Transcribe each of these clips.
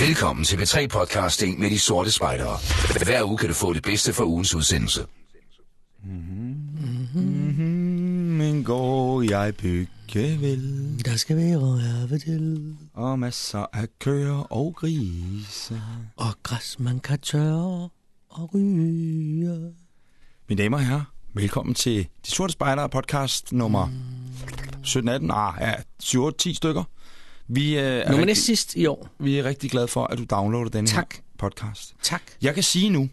Velkommen til B3 Podcasting med de sorte spejdere. Hver uge kan du få det bedste fra ugens udsendelse. Men går jeg bygge vel, Der skal være have til, og masser af køer og grise. og græs man kan tørre og ryge. Mine damer og herrer, velkommen til De Sorte Spejdere podcast nummer 17-18, ah, ja, 7-10 stykker. Vi, øh, er Nummer rigtig, sidst i år. vi er rigtig glade for, at du downloader den Tak. her podcast. Tak. Jeg kan sige nu,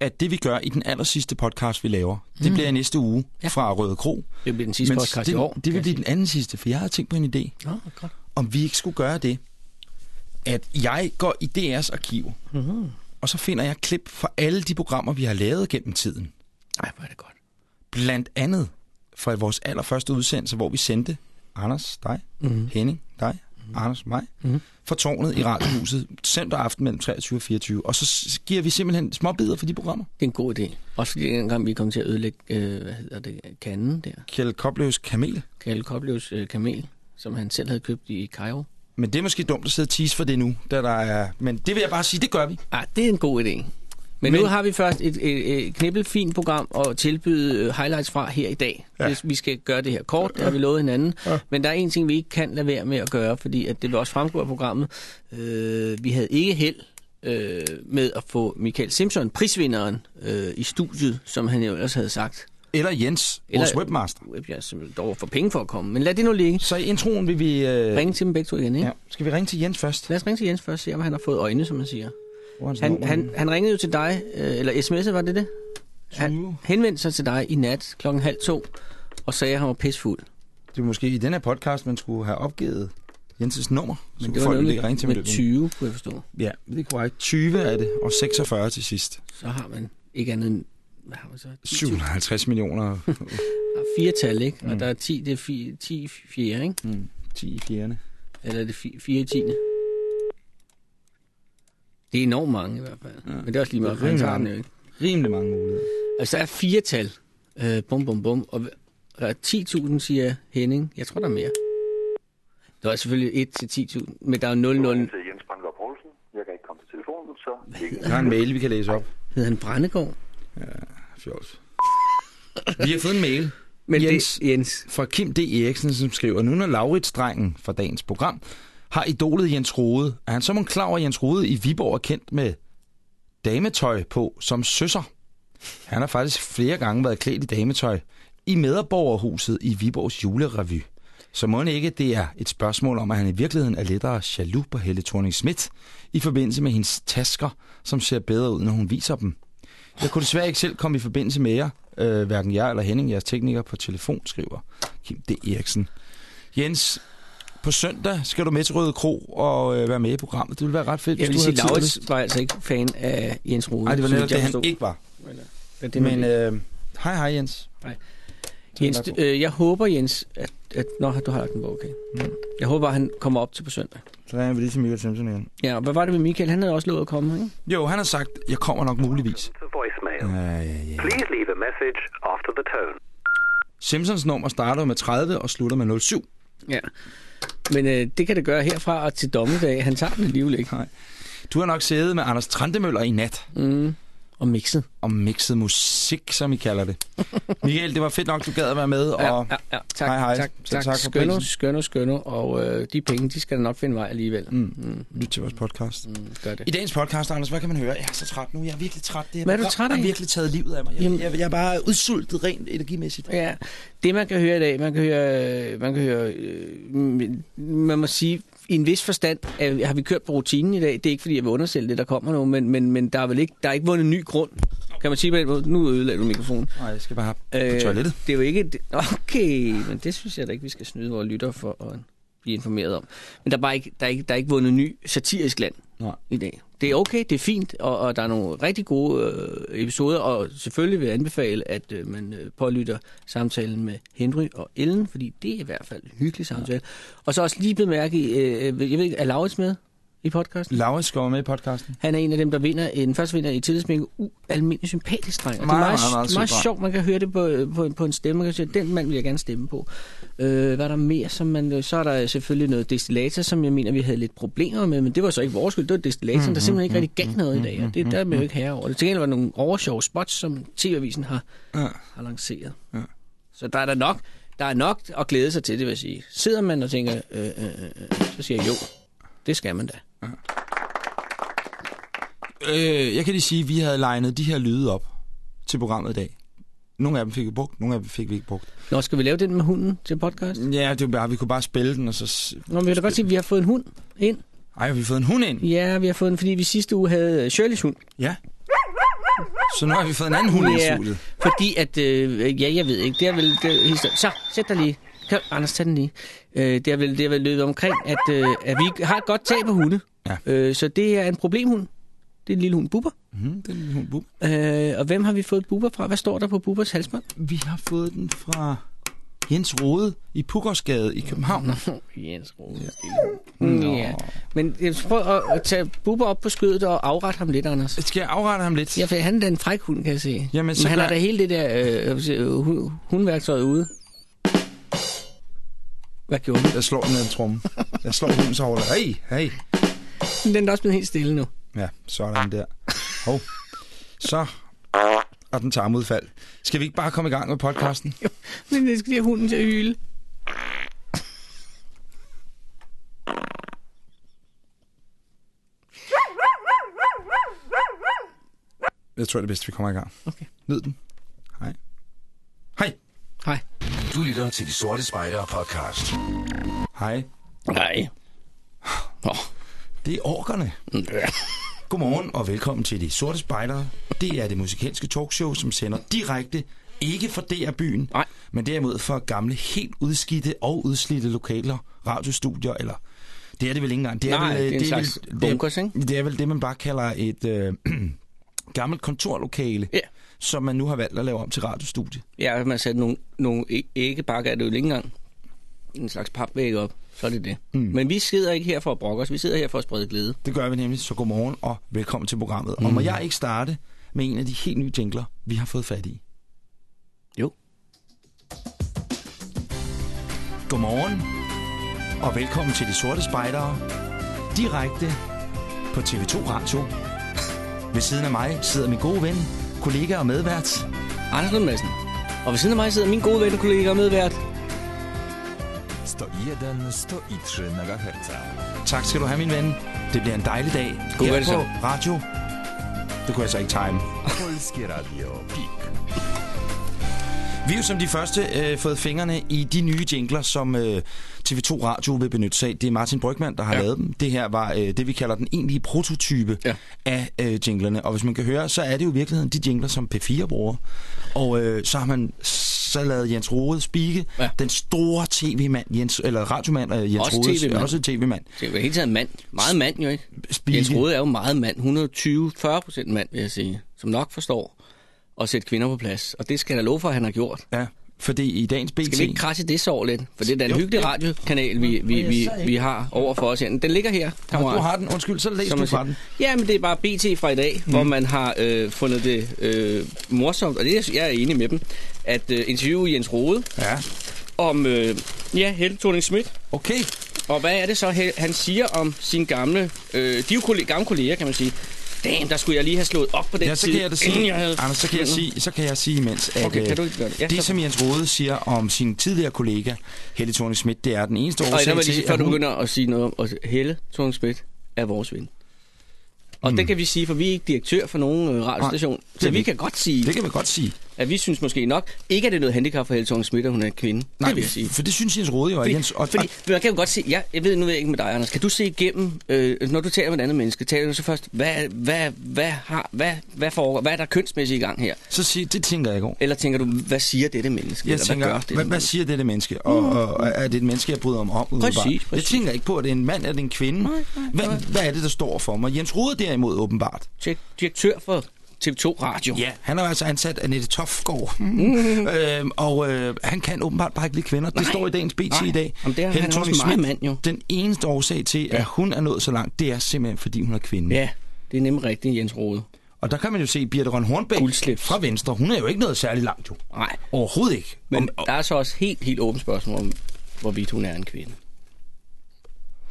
at det vi gør i den aller sidste podcast, vi laver, det bliver næste uge Mm. Ja. fra Røde Kro. Det bliver den sidste podcast det, i år. det vil blive den anden sidste, for jeg havde tænkt på en idé. Nå, godt. om vi ikke skulle gøre det, at jeg går i DR's arkiv, Mm-hmm. og så finder jeg klip fra alle de programmer, vi har lavet gennem tiden. Ej, hvor er det godt. Blandt andet fra vores allerførste udsendelse, hvor vi sendte Anders, dig, Mm. Henning, dig, Anders, mig, Mhm. fra tårnet i Radiohuset søndag aften mellem 23 og 24. Og så giver vi simpelthen små bidder for de programmer. Det er en god idé. Også fordi en gang vi kom til at ødelægge, øh, hvad hedder det, kanden der. Kjeld Koblevs Kamel. Kalle Koblevs øh, kamel, som han selv havde købt i Cairo. Men det er måske dumt at sidde og tease for det nu, da der er... Men det vil jeg bare sige, det gør vi. Ah, det er en god idé. Men, Men- nu har vi først et, et, et knibbelfint program at tilbyde øh, highlights fra her i dag. Ja. Ja. Hvis vi skal gøre det her kort, det har vi lovet hinanden. Ja. Ja. Men der er en ting, vi ikke kan lade være med at gøre, fordi at det vil også fremgå af programmet. Øh, vi havde ikke held øh, med at få Michael Simpson, prisvinderen, øh, i studiet, som han jo ellers havde sagt. Eller Jens, vores Eller- webmaster. Jeg simpelthen dog for penge for at komme. Men lad det nu ligge. Så i introen vil vi... Øh... Ringe til dem begge to igen, ikke? Ja. Ja. Skal vi ringe til Jens først? Lad os ringe til Jens først, se om han har fået øjne, som man siger. Han, han, han ringede jo til dig, øh, eller sms'et var det det? Han henvendte sig til dig i nat klokken halv to, og sagde, at han var pisfuld. Det er måske i den her podcast, man skulle have opgivet Jenses nummer. Men kunne det var folk ikke ringe til med mig. 20, kunne jeg forstå. Ja, det er korrekt. 20 er det, og 46 til sidst. Så har man ikke andet end hvad har man så? 10.000. 750 millioner. Der er fire tal, ikke? Mm. Og der er 10, det er 10, 10 fjerde, ikke? mm, 10 i fjerne. Eller er det 4 i 10. Det er enormt mange i hvert fald. Ja. Ja. Men det er også lige meget, Det er han rimelig mange. ikke. Rimelig mange muligheder. Altså, der er fire tal. Øh, bum, bum, bum. Og der er 10.000, siger Henning. Jeg tror, der er mere. Der er selvfølgelig 1 til 10.000, men der er 0, 0. til Jens Brandgaard Poulsen. Jeg kan ikke komme til telefonen, så. Jeg har en mail, vi kan læse op. Hedder han Brændegård? Fjols. Vi har fået en mail Men Jens. det, Jens. fra Kim D. Eriksen, som skriver, nu når Laurits-drengen fra dagens program har idolet Jens Rode, er han så en klar over, at Jens Rode i Viborg er kendt med dametøj på som søsser. Han har faktisk flere gange været klædt i dametøj i medborgerhuset i Viborgs julerevy. Så må ikke, det er et spørgsmål om, at han i virkeligheden er lettere jaloux på Helle thorning Schmidt i forbindelse med hendes tasker, som ser bedre ud, når hun viser dem. Jeg kunne desværre ikke selv komme i forbindelse med jer, øh, hverken jeg eller Henning, jeres tekniker på telefon, skriver Kim D. Eriksen. Jens, på søndag skal du med til Røde Kro og øh, være med i programmet. Det ville være ret fedt, Jeg vil hvis du sige, havde. Laurits var altså ikke fan af Jens Rode. Nej, det var netop det, han ikke var. Det, det Men Men, øh, hej hej Jens. Jens, øh, jeg håber, Jens, at, at når du har lagt den på, okay. Mm. Jeg håber, at han kommer op til på søndag. Så ringer vi lige til Michael Simpson igen. Ja, og hvad var det med Michael? Han havde også lovet at komme, ikke? Jo, han har sagt, jeg kommer nok muligvis. Please leave a message after the tone. Simpsons nummer starter med 30 og slutter med 07. Ja. Men øh, det kan det gøre herfra og til dommedag. Han tager den alligevel ikke. Du har nok siddet med Anders Trandemøller i nat Mm. Og mixet. og mixet musik, som I kalder det. Michael, det var fedt nok, du gad at være med. Ja, Og ja, ja. Tak, Hej, hej. tak, Selv tak. tak for skønno, prisen. skønno, skønno. Og øh, de penge, de skal nok finde vej alligevel. Mm. Mm. lyt til vores podcast. Mm, gør det. I dagens podcast, Anders, hvad kan man høre? Jeg er så træt nu. Jeg er virkelig træt. Det her Hvad er du træt af? har virkelig taget livet af mig. Jeg, Jamen- jeg, jeg er bare udsultet rent energimæssigt. Ja, det man kan høre i dag, man kan høre, man kan høre, øh, man må sige, i en vis forstand øh, har vi kørt på rutinen i dag. Det er ikke fordi, jeg vil undersælge det, der kommer nu, men, men, men der er vel ikke, der er ikke vundet en ny grund. Kan man sige? Nu ødelagde du mikrofonen. Nej, jeg skal bare på Øh, toilettet. Det er jo ikke... det- Okay, men det synes jeg da ikke, vi skal snyde vores lytter for at blive informeret om. Men der er, bare ikke, der er ikke, der er ikke vundet ny satirisk land Nej. i dag. Det er okay, det er fint, og, og der er nogle rigtig gode øh, episoder, og selvfølgelig vil jeg anbefale, at øh, man øh, pålytter samtalen med Henry og Ellen, fordi det er i hvert fald en hyggelig samtale. Ja. Og så også lige bemærke, øh, jeg ved ikke, er Laurits med? I podcasten. Laurits går med i podcasten. Han er en af dem, der vinder en første vinder i tillidsmængde ualmindelig sympatisk dreng. Og det er Meget, meget, meget, meget sjovt, man kan høre det på, på, på en stemme. Man kan sige, den mand vil jeg gerne stemme på. Øh, hvad er der mere? Som man, så er der selvfølgelig noget destillator, som jeg mener, vi havde lidt problemer med, men det var så ikke vores skyld. Det var destillatoren, mm, der simpelthen ikke rigtig gav noget i dag, og det der er man jo ikke herre over. Det til gengæld var nogle overshow spots, som TV-avisen har, Ja. har lanceret. Ja. Så der er der nok, der er nok at glæde sig til, det vil jeg sige. Sidder man og tænker, øh, øh, øh, så siger jeg jo, det skal man da. Øh, jeg kan lige sige, at vi havde legnet de her lyde op til programmet i dag. Nogle af dem fik vi brugt, nogle af dem fik vi ikke brugt. Nå, skal vi lave den med hunden til podcast? Ja, det var bare, vi kunne bare spille den, og så... Nå, men jeg vil da godt sige, at vi har fået en hund ind. Ej, har vi fået en hund ind? Ja, vi har fået den, fordi vi sidste uge havde øh, Shirleys hund. Ja. Så nu har vi fået en anden hund ind i Ja, studiet. fordi at, øh, ja, jeg ved ikke, det er vel... Det, så, sæt dig lige. Kan, Anders, tag den lige. Øh, det, er vel, det er vel løbet omkring, at, øh, at vi har et godt tag på hunde. Ja. Øh, så det er en problemhund. Det er en lille hund, Bubber. Mm, det er en lille hund, Bub. Øh, og hvem har vi fået Bubber fra? Hvad står der på Bubbers halsbånd? Vi har fået den fra Jens Rode i Pukkersgade i København. Jens Rode. Ja. Mm, ja. Men jeg prøv at, at tage Bubber op på skødet og afrette ham lidt, Anders. Skal jeg afrette ham lidt? Ja, for han er en fræk hund, kan jeg se. Jamen, så Men han har da hele det der øh, øh, hu- hundværktøj ude. Hvad gjorde han? Jeg slår den med en tromme. Jeg slår hunden, så holder Hey, hey. Den er også blevet helt stille nu. Ja, sådan der. Hov. Så. Og den tarmudfald. Skal vi ikke bare komme i gang med podcasten? Men det skal lige have hunden til at hyle. Jeg tror, det er bedst, vi kommer i gang. Okay. Nyd den. Hej. Hej. Hej. Du lytter til De Sorte Spejdere podcast. Hej. Nej. Nå. Det er orkerne. Godmorgen og velkommen til De Sorte Spejdere. Det er det musikalske talkshow, som sender direkte, ikke fra DR-byen, Nej. men derimod fra gamle, helt udskidte og udslidte lokaler, radiostudier, eller... Det er det vel ikke engang. Det er, Nej, vel, det er en vel, slags bunkers, ikke? Det er vel det, man bare kalder et øh, gammelt kontorlokale, Ja. som man nu har valgt at lave om til radiostudie. Ja, man satte nogle, nogle æggebakker, er det jo ikke engang. En slags papvæg op. Så er det det. Mm. Men vi sidder ikke her for at brokke os. Vi sidder her for at sprede glæde. Det gør vi nemlig, så godmorgen og velkommen til programmet. Mm. Og må jeg ikke starte med en af de helt nye jingler, vi har fået fat i? Jo. Godmorgen og velkommen til De Sorte Spejdere. Direkte på TV2 Radio. Ved siden af mig sidder min gode ven, kollega og medvært. Anders Lund Madsen. Og ved siden af mig sidder min gode ven og kollega og medvært. 101, 103 MHz. Tak skal du have, min ven. Det bliver en dejlig dag God her på radio. Det kunne jeg så ikke time. Polskie Radio PIK. Vi har jo som de første øh, fået fingrene i de nye jingler, som øh, TV2 Radio vil benytte sig af. Det er Martin Brygman, der har ja. Lavet dem. Det her var øh, det, vi kalder den egentlige prototype. Ja. af øh, jinglerne. Og hvis man kan høre, så er det jo i virkeligheden de jingler, som P4 bruger. Og øh, så har man så lavet Jens Rode spike, ja. Den store tv-mand, Jens, eller radiomand øh, Jens Også Rode, TV-mand. også tv-mand. Det er jo hele tiden mand. Meget mand jo ikke. Spike. Jens Rode er jo meget mand. 120-40 procent mand, vil jeg sige. Som nok forstår at sætte kvinder på plads. Og det skal jeg da love for, at han har gjort. Ja, fordi i dagens BT... Skal vi ikke krasse det sår lidt? For det er da en Jo, hyggelig jo. radiokanal, vi, vi, vi, vi har over for os her. Den ligger her, kammerat. du har den. Undskyld, så læs du fra den. Ja, men det er bare BT fra i dag, mm. hvor man har øh, fundet det øh, morsomt, og det er, jeg er enig med dem, at øh, interviewe Jens Rode Ja, om, øh, ja, Helle thorning Schmidt. okay. Og hvad er det så, han siger om sine gamle, øh, de er jo kollega, gamle kolleger, kan man sige. Damn, der skulle jeg lige have slået op på den Ja, så kan jeg inden sige, jeg havde... Anders, så kan jeg sige, så kan jeg sige imens, at Okay, øh, kan du ikke gøre det? Ja, det, som Jens Rode siger om sin tidligere kollega, Helle thorning Schmidt, det er den eneste Og årsag vil jeg lige til, før du begynder at sige noget om, at Helle thorning Schmidt er vores ven. Og mm. det kan vi sige, for vi er ikke direktør for nogen øh, radiostation. Så vi kan godt sige, Det kan vi godt sige. At vi synes måske nok, ikke at det er noget handicap for Helle thorning Schmidt, at hun er en kvinde. Nej, det vil jeg sige. for det synes Jens Rode jo, Fordi, Jens... Og, fordi man kan jo godt se, ja, jeg ved nu ved jeg ikke med dig, Anders, kan du se igennem, øh, når du taler med et andet menneske, taler du så først, hvad, hvad, hvad, har, hvad, hvad, foregår, hvad er der kønsmæssigt i gang her? så siger, det tænker jeg ikke over. Eller tænker du, hvad siger dette menneske? Jeg eller tænker, hvad gør hvad, det? hvad, hvad siger dette menneske? Og, og, og er det et menneske, jeg bryder om om? umiddelbart? Præcis, Jeg præcis. tænker ikke på, at det er en mand eller en kvinde. Nej, nej, hvad, nej. hvad er det, der står for mig? Jens Rode derimod åbenbart. Direk- Direktør for TV2 Radio. Ja, han er altså ansat af Nette Tofgaard. Mm. øhm, og øh, han kan åbenbart bare ikke lide kvinder. Det Nej. står i dagens BT Nej. i dag. Jamen, det er Helle han også meget mand, jo. Den eneste årsag til, Ja. at hun er nået så langt, det er simpelthen, fordi hun er kvinde. Ja, det er nemlig rigtigt, Jens Rode. Og der kan man jo se, Birte Røn Hornbæk Guldslips. fra Venstre, hun er jo ikke noget særligt langt jo. Nej, Overhovedet ikke. men Om- der er så også helt, helt åbent spørgsmål om, hvorvidt hun er en kvinde.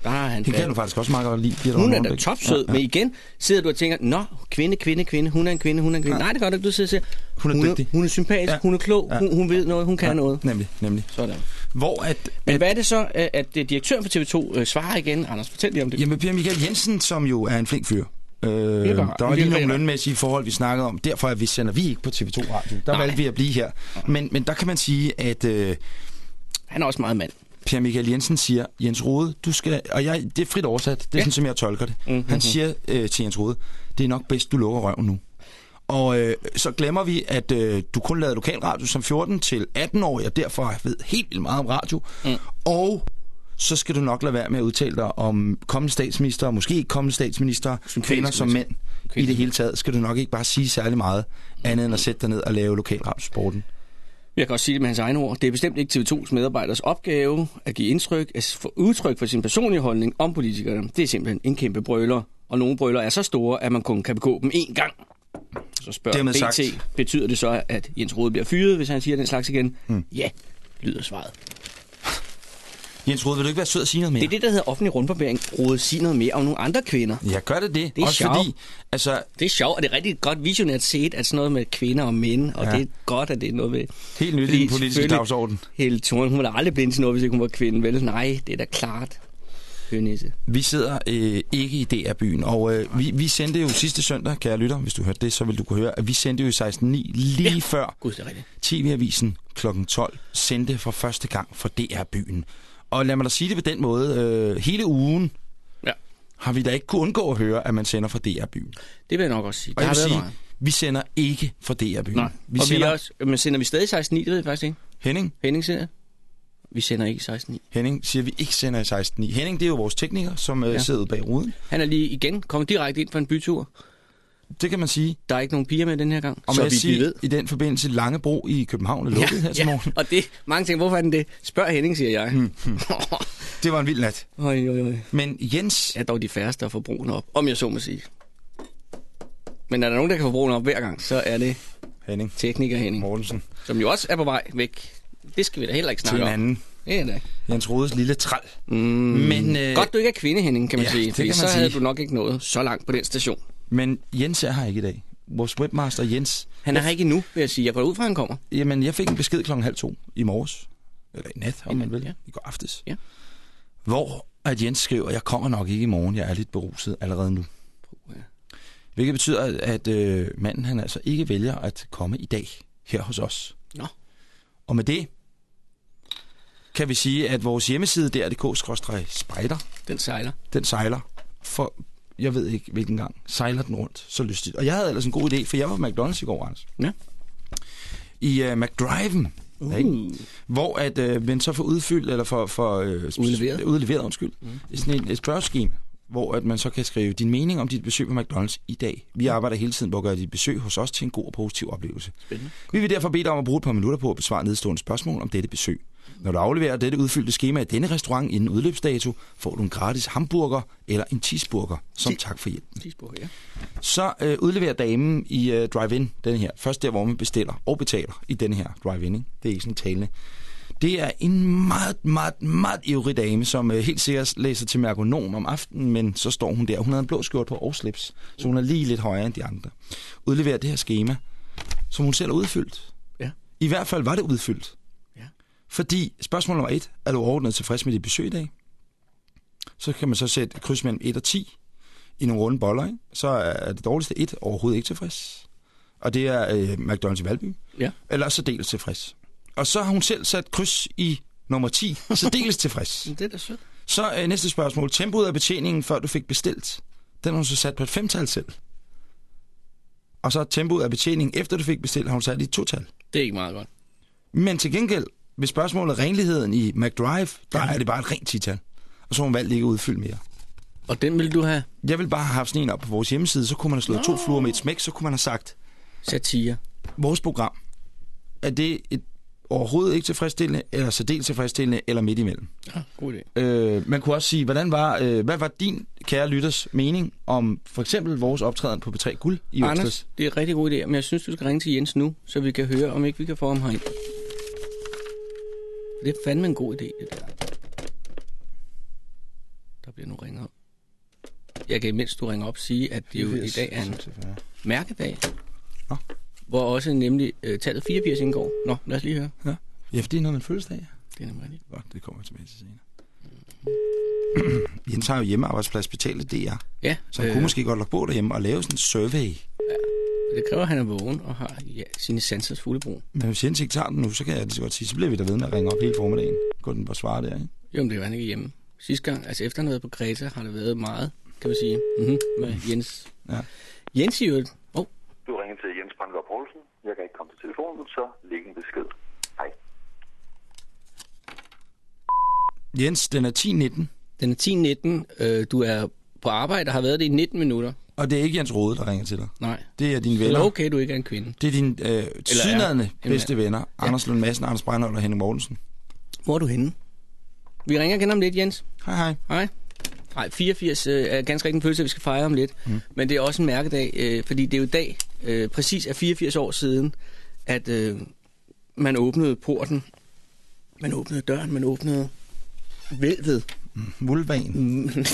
Er han det kan du faktisk også meget godt lide, Birte Hun er da topsød, ja, ja. men igen sidder du og tænker, nå, kvinde, kvinde, kvinde, hun er en kvinde, hun er en kvinde. Nej, det gør du ikke. Du sidder og siger, Hun er hun, dygtig. er, hun er sympatisk, Ja. ja. hun er klog, Ja. ja. hun, hun ved noget, hun kan ja. noget. Nemlig, nemlig. Sådan. Hvor at, Men at hvad er det så, at at direktøren for TV2 øh, svarer igen? Anders, fortæl lige om det. Jamen, Per Michael Jensen, som jo er en flink fyr. Øh, er der bare- var lige nogle lønmæssige forhold, vi snakkede om. Derfor er vi, sender vi ikke på TV2 Radio. Der Nej. valgte vi at blive her. Men, men der kan man sige, at øh, Han er også meget mand. Per Michael Jensen siger, Jens Rode, du skal... Og jeg, det er frit oversat. Det er ja. Sådan, som jeg tolker det. Mhm. Han siger øh, til Jens Rode, det er nok bedst, du lukker røven nu. Og øh, så glemmer vi, at øh, du kun lavede lokalradio som 14 til 18-årig, og derfor ved helt vildt meget om radio. Mm. Og så skal du nok lade være med at udtale dig om kommende statsminister, og måske ikke kommende statsminister, kvinder som mænd. I det hele taget skal du nok ikke bare sige særlig meget, andet end at sætte dig ned og lave lokalradiosporten. Jeg kan også sige det med hans egne ord. Det er bestemt ikke TV2's medarbejders opgave at give indtryk, at få udtryk for sin personlige holdning om politikerne. Det er simpelthen en kæmpe brøler. Og nogle brøler er så store, at man kun kan begå dem én gang. Så spørger BT, sagt. betyder det så, at Jens Rode bliver fyret, hvis han siger den slags igen? Hmm. Ja, lyder svaret. Jens Rode, vil du ikke være sød at sige noget mere? Det er det, der hedder offentlig rundbarbering. Rode sige noget mere om nogle andre kvinder. Ja, gør det det. Det er Også sjovt. fordi, altså, Det er sjovt, og det er rigtig godt visionært set, at sådan noget med kvinder og mænd, og Ja. det er godt, at det er noget ved... helt nyt i den politiske dagsorden. Hele turen, hun var da aldrig blind til noget, hvis ikke hun var kvinde, vel? Nej, det er da klart. Hønisse. Vi sidder øh, ikke i DR-byen, og øh, vi, vi sendte jo sidste søndag, kære lytter, hvis du hørte det, så vil du kunne høre, at vi sendte jo i 16.9 lige ja. før Gud, det rigtigt. TV-avisen kl. 12 sendte for første gang for DR-byen. Og lad mig da sige det på den måde, øh, hele ugen Ja, har vi da ikke kunne undgå at høre, at man sender fra DR-byen. det vil jeg nok også sige. Og jeg vil sige, meget. vi sender ikke fra DR-byen. Nej, Vi og vi sender... er også, men sender vi stadig 16.9, det ved jeg faktisk ikke. Henning, Henning sender. Vi sender ikke 16.9. Henning siger, vi ikke sender i 16.9. Henning, det er jo vores tekniker, som øh, Ja. sidder bag ruden. Han er lige igen kommet direkte ind på en bytur. Det kan man sige. Der er ikke nogen piger med den her gang, Og så man vi sige, ved. i den forbindelse, Langebro i København er lukket her til morgen. og det, mange tænker, hvorfor er den det? Spørg Henning, siger jeg. Hmm, Det var en vild nat. Øj, øj, øj. Men Jens, er dog de færreste at få broen op, om jeg så må sige. Men er der nogen, der kan få broen op hver gang, så er det Henning tekniker Henning, Mortensen, som jo også er på vej væk. Det skal vi da heller ikke til snakke en om. anden. Ja, da. Jens Rodes lille træl. Mm, Men, øh, Godt, du ikke er kvinde, Henning, kan man ja, sige. det kan så man havde sige. du nok ikke nået så langt på den station. Men Jens er her ikke i dag. Vores webmaster Jens. Han er her ikke endnu, vil jeg sige. Jeg går ud fra, at han kommer. Jamen, jeg fik en besked klokken halv to i morges. Eller i nat, om I man vil. ja. I går aftes. Ja. Hvor at Jens skriver, jeg kommer nok ikke i morgen. Jeg er lidt beruset allerede nu. ja. Hvilket betyder, at, øh, manden han altså ikke vælger at komme i dag her hos os. Nå. Og med det kan vi sige, at vores hjemmeside dr.dk-spejder, Den sejler. den sejler for, jeg ved ikke hvilken gang, sejler den rundt så lystigt. Og jeg havde ellers en god idé, for jeg var på McDonald's i går, Anders. Ja. I uh, McDriven, uh. ikke? Hvor at uh, man så får udfyldt, eller for, for uh, Udleveret. udleveret undskyld, mm. sådan et, et spørgeskema, hvor at man så kan skrive din mening om dit besøg på McDonald's i dag. Vi arbejder hele tiden på at gøre dit besøg hos os til en god og positiv oplevelse. Spændende. Vi vil derfor bede dig om at bruge et par minutter på at besvare nedstående spørgsmål om dette besøg. Når du afleverer dette udfyldte skema i denne restaurant inden udløbsdato, får du en gratis hamburger eller en cheeseburger som tak for hjælpen. Tidsburg, ja. Så øh, udleverer damen i øh, drive-in, den her. Først der, hvor man bestiller og betaler i den her drive-in. Ikke? Det er ikke sådan talende. Det er en meget, meget, meget ivrig dame, som øh, helt sikkert læser til merkonom om aftenen, men så står hun der. Hun har en blå skjort på og slips, så hun er lige lidt højere end de andre. Udleverer det her skema, som hun selv har udfyldt. Ja. I hvert fald var det udfyldt. Ja. Fordi spørgsmål nummer et, er du overordnet tilfreds med dit besøg i dag? Så kan man så sætte kryds mellem 1 og 10 i nogle runde boller. Ikke? Så er det dårligste 1 overhovedet ikke tilfreds. Og det er øh, McDonald's i Valby. Ja. Eller så dels tilfreds. Og så har hun selv sat kryds i nummer 10, så dels tilfreds. Det er da sødt. Så øh, næste spørgsmål. Tempoet af betjeningen, før du fik bestilt, den har hun så sat på et femtal selv. Og så tempoet af betjeningen, efter du fik bestilt, har hun sat i et total. Det er ikke meget godt. Men til gengæld, hvis spørgsmålet renligheden i McDrive, der er det bare et rent tital. Og så har hun valgt ikke at udfylde mere. Og den vil du have? Jeg vil bare have haft sådan en op på vores hjemmeside, så kunne man have slået to fluer med et smæk, så kunne man have sagt, Satire. Vores program, er det et overhovedet ikke tilfredsstillende, eller særdeles tilfredsstillende, eller midt imellem? Ja, god idé. Øh, man kunne også sige, hvordan var, øh, hvad var din, kære lytters, mening om for eksempel vores optræden på B3 Guld i Anders, onsdags? det er en rigtig god idé, men jeg synes, du skal ringe til Jens nu, så vi kan høre, om ikke vi kan få ham herind. Det er fandme en god idé, det der. Der bliver nu ringet op. Jeg kan, mens du ringer op, sige, at det jo i dag er en mærkedag. Nå. Hvor også nemlig øh, tallet 84 indgår. Nå, lad os lige høre. Ja, ja for det er noget med fødselsdag. Det er nemlig rigtigt. Godt, det kommer jeg tilbage til senere. Jens har jo hjemmearbejdsplads betalt DR, Ja, så han øh... kunne måske godt logge på derhjemme og lave sådan en survey. det kræver, at han er vågen og har ja, sine sansers fulde brug. Men hvis Jens ikke tager den nu, så kan jeg lige så godt sige, så bliver vi der ved med at ringe op hele formiddagen. Gå den på svare der, ikke? Jo, men det var han ikke hjemme. Sidste gang, altså efter noget på Greta, har det været meget, kan man sige, mm-hmm, med Jens. Ja. Jens i øvrigt. Åh, oh, Du ringer til. Jeg kan ikke komme til telefonen, så læg en besked. Hej. Jens, den er 10.19, den er 10.19. Øh, du er på arbejde og har været det i 19 minutter. og det er ikke Jens Rode, der ringer til dig. Nej. Det er dine Det venner. er okay, du ikke er en kvinde. Det er dine øh, Jamen, bedste venner. ja. Anders Lund Madsen, Anders Breinholt og Henning Mortensen. Hvor er du henne? Vi ringer igen om lidt, Jens. Hej hej. Hej. Nej, 84 øh, er ganske rigtig en følelse, vi skal fejre om lidt. Mm. Men det er også en mærkedag, øh, fordi det er jo dag, øh, præcis er 84 år siden, at øh, man åbnede porten. Man åbnede døren, man åbnede vælvet Vulvan.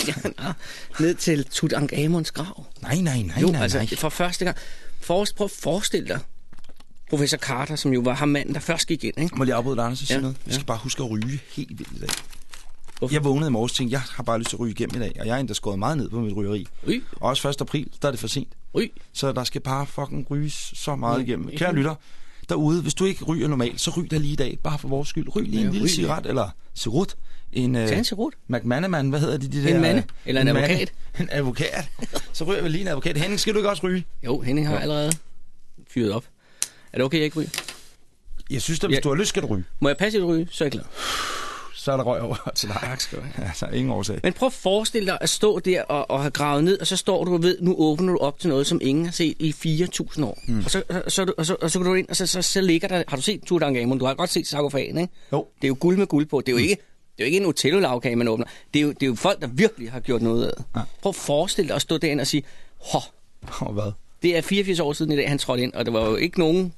ja, nå, ned til Tutankhamons grav. Nej, nej, nej, Jo, nej, altså nej. for første gang. For, prøv at forestille dig, professor Carter, som jo var ham manden, der først gik ind. Ikke? Må jeg lige afbryde dig, Anders, og sige Ja, noget? Ja. skal bare huske at ryge helt vildt i dag. Hvorfor? Jeg vågnede i morges og tænkte, jeg har bare lyst til at ryge igennem i dag, og jeg er endda skåret meget ned på mit rygeri. Ry, Og også 1. april, der er det for sent. ry. Så der skal bare fucking ryges så meget igennem. Kære lytter, derude, hvis du ikke ryger normalt, så ryg der lige i dag, bare for vores skyld. Ryg lige Ja, en lille cigaret, eller cerut. En, øh, en cerut. McManaman, hvad hedder de, de der? En mande, eller en mande. advokat. En advokat. Så ryger vi lige en advokat. Henning, skal du ikke også ryge? Jo, Henning har allerede fyret op. Er det okay, jeg ikke ryger? Jeg synes da, hvis Ja. du har lyst, skal du ryge. Må jeg passe et ryge, så er jeg glad. Så er der røg over til dig. Tak skal du have. Altså, ingen årsag. Men prøv at forestille dig at stå der og, og have gravet ned, og så står du og ved, nu åbner du op til noget, som ingen har set i 4.000 år. Mm. Og, så, og, så, og, så, og så går du ind, og så, så, så ligger der... Har du set Tutankhamon? Du har godt set sarkofagen, ikke? Jo. Det er jo guld med guld på. Det er jo ikke, det er jo ikke en Otello-lavkage, man åbner. Det er, jo, det er jo folk, der virkelig har gjort noget af. Ja. Prøv at forestille dig at stå derinde og sige, Hå, hvad? det er 84 år siden i dag, han trådte ind, og der var jo ikke nogen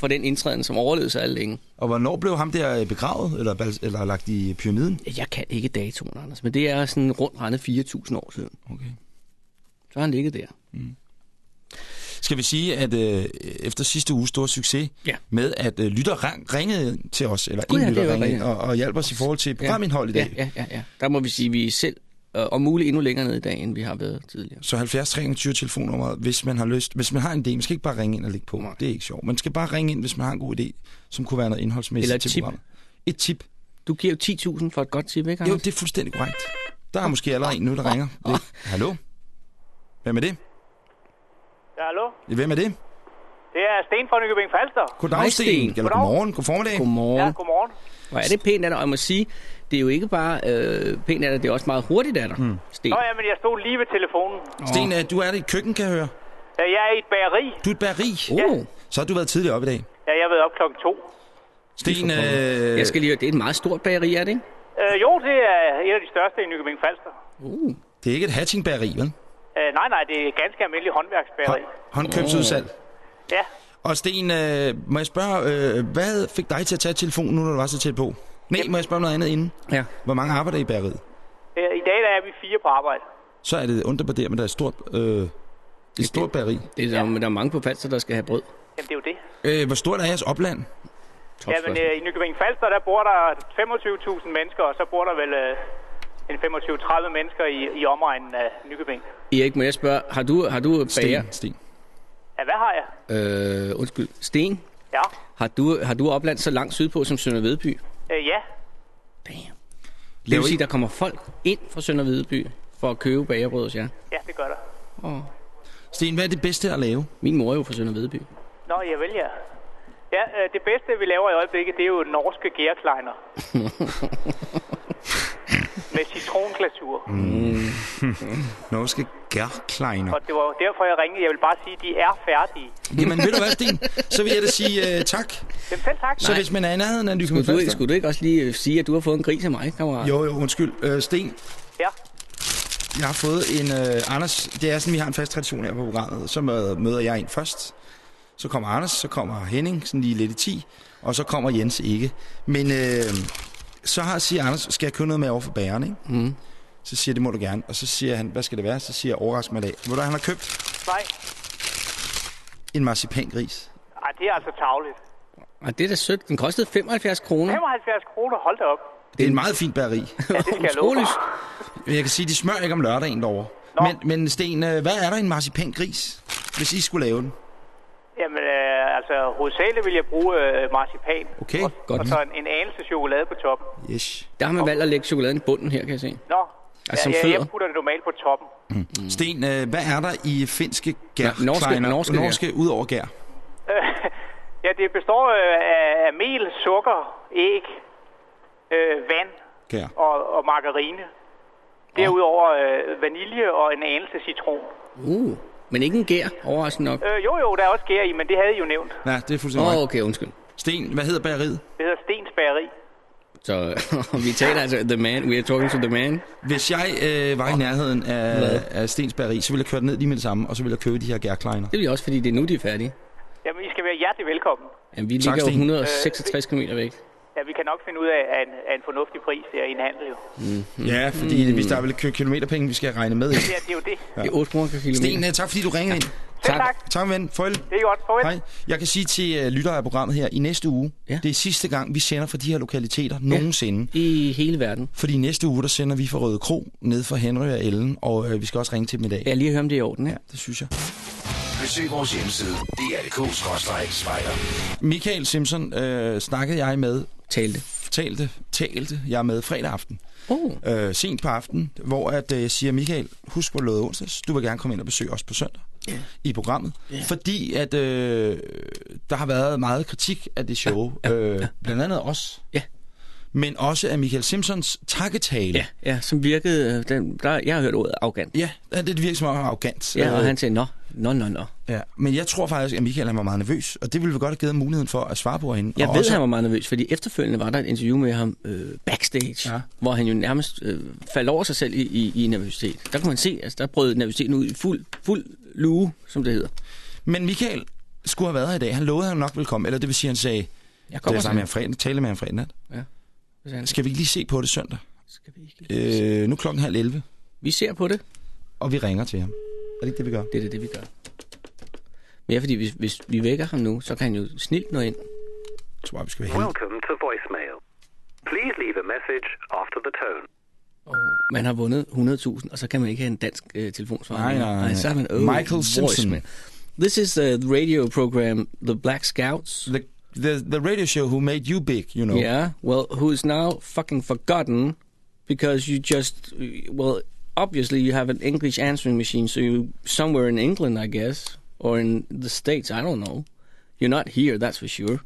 for den indtræden, som overlevede sig alle længe. Og hvornår blev ham der begravet, eller, eller lagt i pyramiden? Jeg kan ikke datoen, Anders, men det er sådan rundt regnet 4.000 år siden. Okay. Så har han ligget der. Skal vi sige, at øh, efter sidste uges store succes Ja. med, at øh, lytter ring, ringede til os, eller en ja, lytter ringede, og, og hjalp os i forhold til programindhold i dag. Ja, ja, ja, ja. Der må vi sige, at vi selv øh, om muligt endnu længere ned i dag, end vi har været tidligere. Så 70 23 telefonnummer, hvis man har lyst. Hvis man har en idé, man skal ikke bare ringe ind og lægge på. Nej. Det er ikke sjovt. Man skal bare ringe ind, hvis man har en god idé, som kunne være noget indholdsmæssigt Eller et til tip. programmet. Et tip. Du giver jo 10.000 for et godt tip, ikke, Jo, Anders? det er fuldstændig korrekt. Der er måske allerede en nu, der ringer. Det. Hallo? Hvem er det? Ja, hallo? Hvem er det? Det er Sten fra Nykøbing Falster. Goddag, Sten. Eller godmorgen, god formiddag. Godmorgen. Ja, godmorgen. Hvor er det pænt dig, og jeg må sige, det er jo ikke bare øh, pænt af dig, det er også meget hurtigt af dig, hmm. Sten. Nå, jamen, jeg stod lige ved telefonen. Sten, øh, du er det i køkken, kan jeg høre. Ja, jeg er i et bageri. Du er et bageri. Oh, Så har du været tidligere op i dag. Ja, jeg har været op klokken to. Sten, øh, jeg skal lige høre, det er et meget stort bageri, er det ikke? Øh, jo, det er et af de største i Nykøbing Falster. Uh. det er ikke et hatching-bageri, vel? Øh, nej, nej, det er et ganske almindeligt håndværksbageri. Hånd, håndkøbsudsalg. Ja. Og Sten, øh, må jeg spørge, øh, hvad fik dig til at tage telefonen nu, når du var så tæt på? Nej, må jeg spørge om noget andet inden? Ja. Hvor mange arbejder i bageriet? Øh, I dag der er vi fire på arbejde. Så er det under på det, men der er et stort, øh, et stort bageri. Det er, der, der er mange på Falster, der skal have brød. Jamen, det er jo det. Øh, hvor stort er jeres opland? Top Jamen, øh, i Nykøbing Falster, der bor der 25.000 mennesker, og så bor der vel øh, en 25-30 mennesker i, i omegnen af Nykøbing. Erik, må jeg spørge, har du, har du bager? Sten, Sten. Ja, hvad har jeg? Øh, undskyld. Sten, Ja. har du, har du opland så langt sydpå som Sønder Vedby? Øh, ja. Damn. Det vil sige, der kommer folk ind fra Sønder Vedby for at købe bagerbrød hos jer. Ja, det gør der. Oh. Sten, hvad er det bedste at lave? Min mor er jo fra Sønder Vedby. Nå, jeg vel, ja. Ja, øh, det bedste, vi laver i øjeblikket, det er jo norske gærkleiner. med citronglasur. Norske gærkleiner. Og det var derfor, jeg ringede. Jeg vil bare sige, at de er færdige. Jamen, ved du hvad, Sten? Så vil jeg da sige uh, tak. Jamen selv tak. Så hvis man er i nærheden af Skulle du, Nykøbing skulle du ikke også lige øh, sige, at du har fået en gris af mig, kammerat? Jo, jo, undskyld. Uh, Sten, Ja. jeg har fået en... Uh, Anders, det er sådan, vi har en fast tradition her på programmet. Så møder møder jeg en først. Så kommer Anders, så kommer Henning, sådan lige lidt i 10. Og så kommer Jens ikke. Men uh, så har, siger Anders, skal jeg købe noget med over for bageren, ikke? Mm. Så siger jeg, det må du gerne. Og så siger han, hvad skal det være? Så siger jeg, overrask mig i dag. Ved du, hvad han har købt? Nej. En marcipangris. Ej, det er altså tavligt. Og det er da sødt. Den kostede 75 kroner. 75 kroner, hold da op. Det er en meget fin bageri. Ja, det skal jeg love Jeg kan sige, de smører ikke om lørdagen derovre. Nå. Men, men Sten, øh, hvad er der i en marcipangris, hvis I skulle lave den? Jamen, øh, altså, hovedsageligt vil jeg bruge øh, marcipan. Okay, Og, godt. og så en, en anelse chokolade på toppen. yes. Der har man valgt at lægge chokoladen i bunden her, kan jeg se. Nå, Altså, som ja, jeg, putter det normalt på toppen. Sten, øh, hvad er der i finske Ja, norske- gærkleiner? norske gær. norske ud over gær. Ja, det består øh, af, af mel, sukker, æg, øh, vand Gær. og, og margarine. Derudover øh, vanilje og en anelse citron. Uh, men ikke en gær, overraskende nok. Øh, jo, jo, der er også gær i, men det havde I jo nævnt. Ja, det er fuldstændig Åh, oh. okay, undskyld. Sten, hvad hedder bageriet? Det hedder Stens Bageri. Så vi taler altså The Man, we are talking to the man. Hvis jeg øh, var i nærheden af, af Stens bageri, så ville jeg køre ned lige med det samme, og så ville jeg købe de her gærkleiner. Det vil jeg også, fordi det er nu, de er færdige. Jamen, I skal være hjertelig velkommen. Jamen, vi Tak, ligger jo Sten. 166 km væk. Ja, vi kan nok finde ud af, af, en, af en fornuftig pris der i en handel jo. Ja, fordi mm. hvis der er vel kilometerpenge, vi skal regne med. Ja, det er jo det. Det er 8 kroner per kilometer. Sten, øh, tak fordi du ringede ind. Selv tak. Tak, ven. Farvel. Det er godt. Farvel. Hej. Jeg kan sige til uh, lyttere af programmet her, i næste uge, Ja. det er sidste gang, vi sender fra de her lokaliteter nogensinde. I hele verden. Fordi næste uge, der sender vi fra Røde Kro ned for Henry og Ellen, og øh, vi skal også ringe til dem i dag. Jeg lige høre, om det er i orden, ja. Det synes jeg. Besøg vores hjemmeside, dr.dk-spejder. Michael Simpson øh, snakkede jeg med, Talte. talte, talte jeg med fredag aften. Oh. Øh, sent på aftenen, hvor at, øh, jeg siger, Michael, husk på lød onsdags, du vil gerne komme ind og besøge os på søndag Ja. i programmet. Ja. Fordi at øh, der har været meget kritik af det show, Ja, ja, øh, ja. blandt andet os. Ja. Men også af Michael Simpsons takketale. Ja, ja, som virkede... øh, Den, der, jeg har hørt ordet arrogant. Ja, det det virker som om arrogant. Ja, og Øh, han sagde, nå, nå, nå, nå. Ja, men jeg tror faktisk, at Michael han var meget nervøs, og det ville vi godt have givet muligheden for at svare på hende. Jeg og ved, også, han var meget nervøs, fordi efterfølgende var der et interview med ham øh, backstage, Ja. ja. hvor han jo nærmest øh, faldt over sig selv i, i, i nervøsitet. Der kunne man se, altså der brød nervøsiteten ud i fuld, fuld lue, som det hedder. Men Michael skulle have været her i dag. Han lovede, at han nok ville komme, eller det vil sige, at han sagde, Jeg det kommer er så. med ham fredag, tale med ham fredag nat. Skal Skal vi ikke lige se på det søndag? Skal vi ikke? Øh, nu er klokken halv 11, Vi ser på det. og vi ringer til ham. Er det ikke det, vi gør? Det er det, det vi gør. Men ja, fordi hvis, hvis vi vækker ham nu, så kan han jo snilt nå ind. Jeg tror, vi skal være heldige. Welcome to voicemail. Please leave a message after the tone. Og man har vundet 100.000, og så kan man ikke have en dansk øh, telefonsvar. Nej, nej, nej. så er man, oh, Michael Simpson. voicemail. This is uh, the radio program, The Black Scouts. The, the, the radio show who made you big, you know. Yeah, well, who is now fucking forgotten because you just, well, obviously you have an English answering machine, so you somewhere in England, I guess, or in the States, I don't know. You're not here, that's for sure.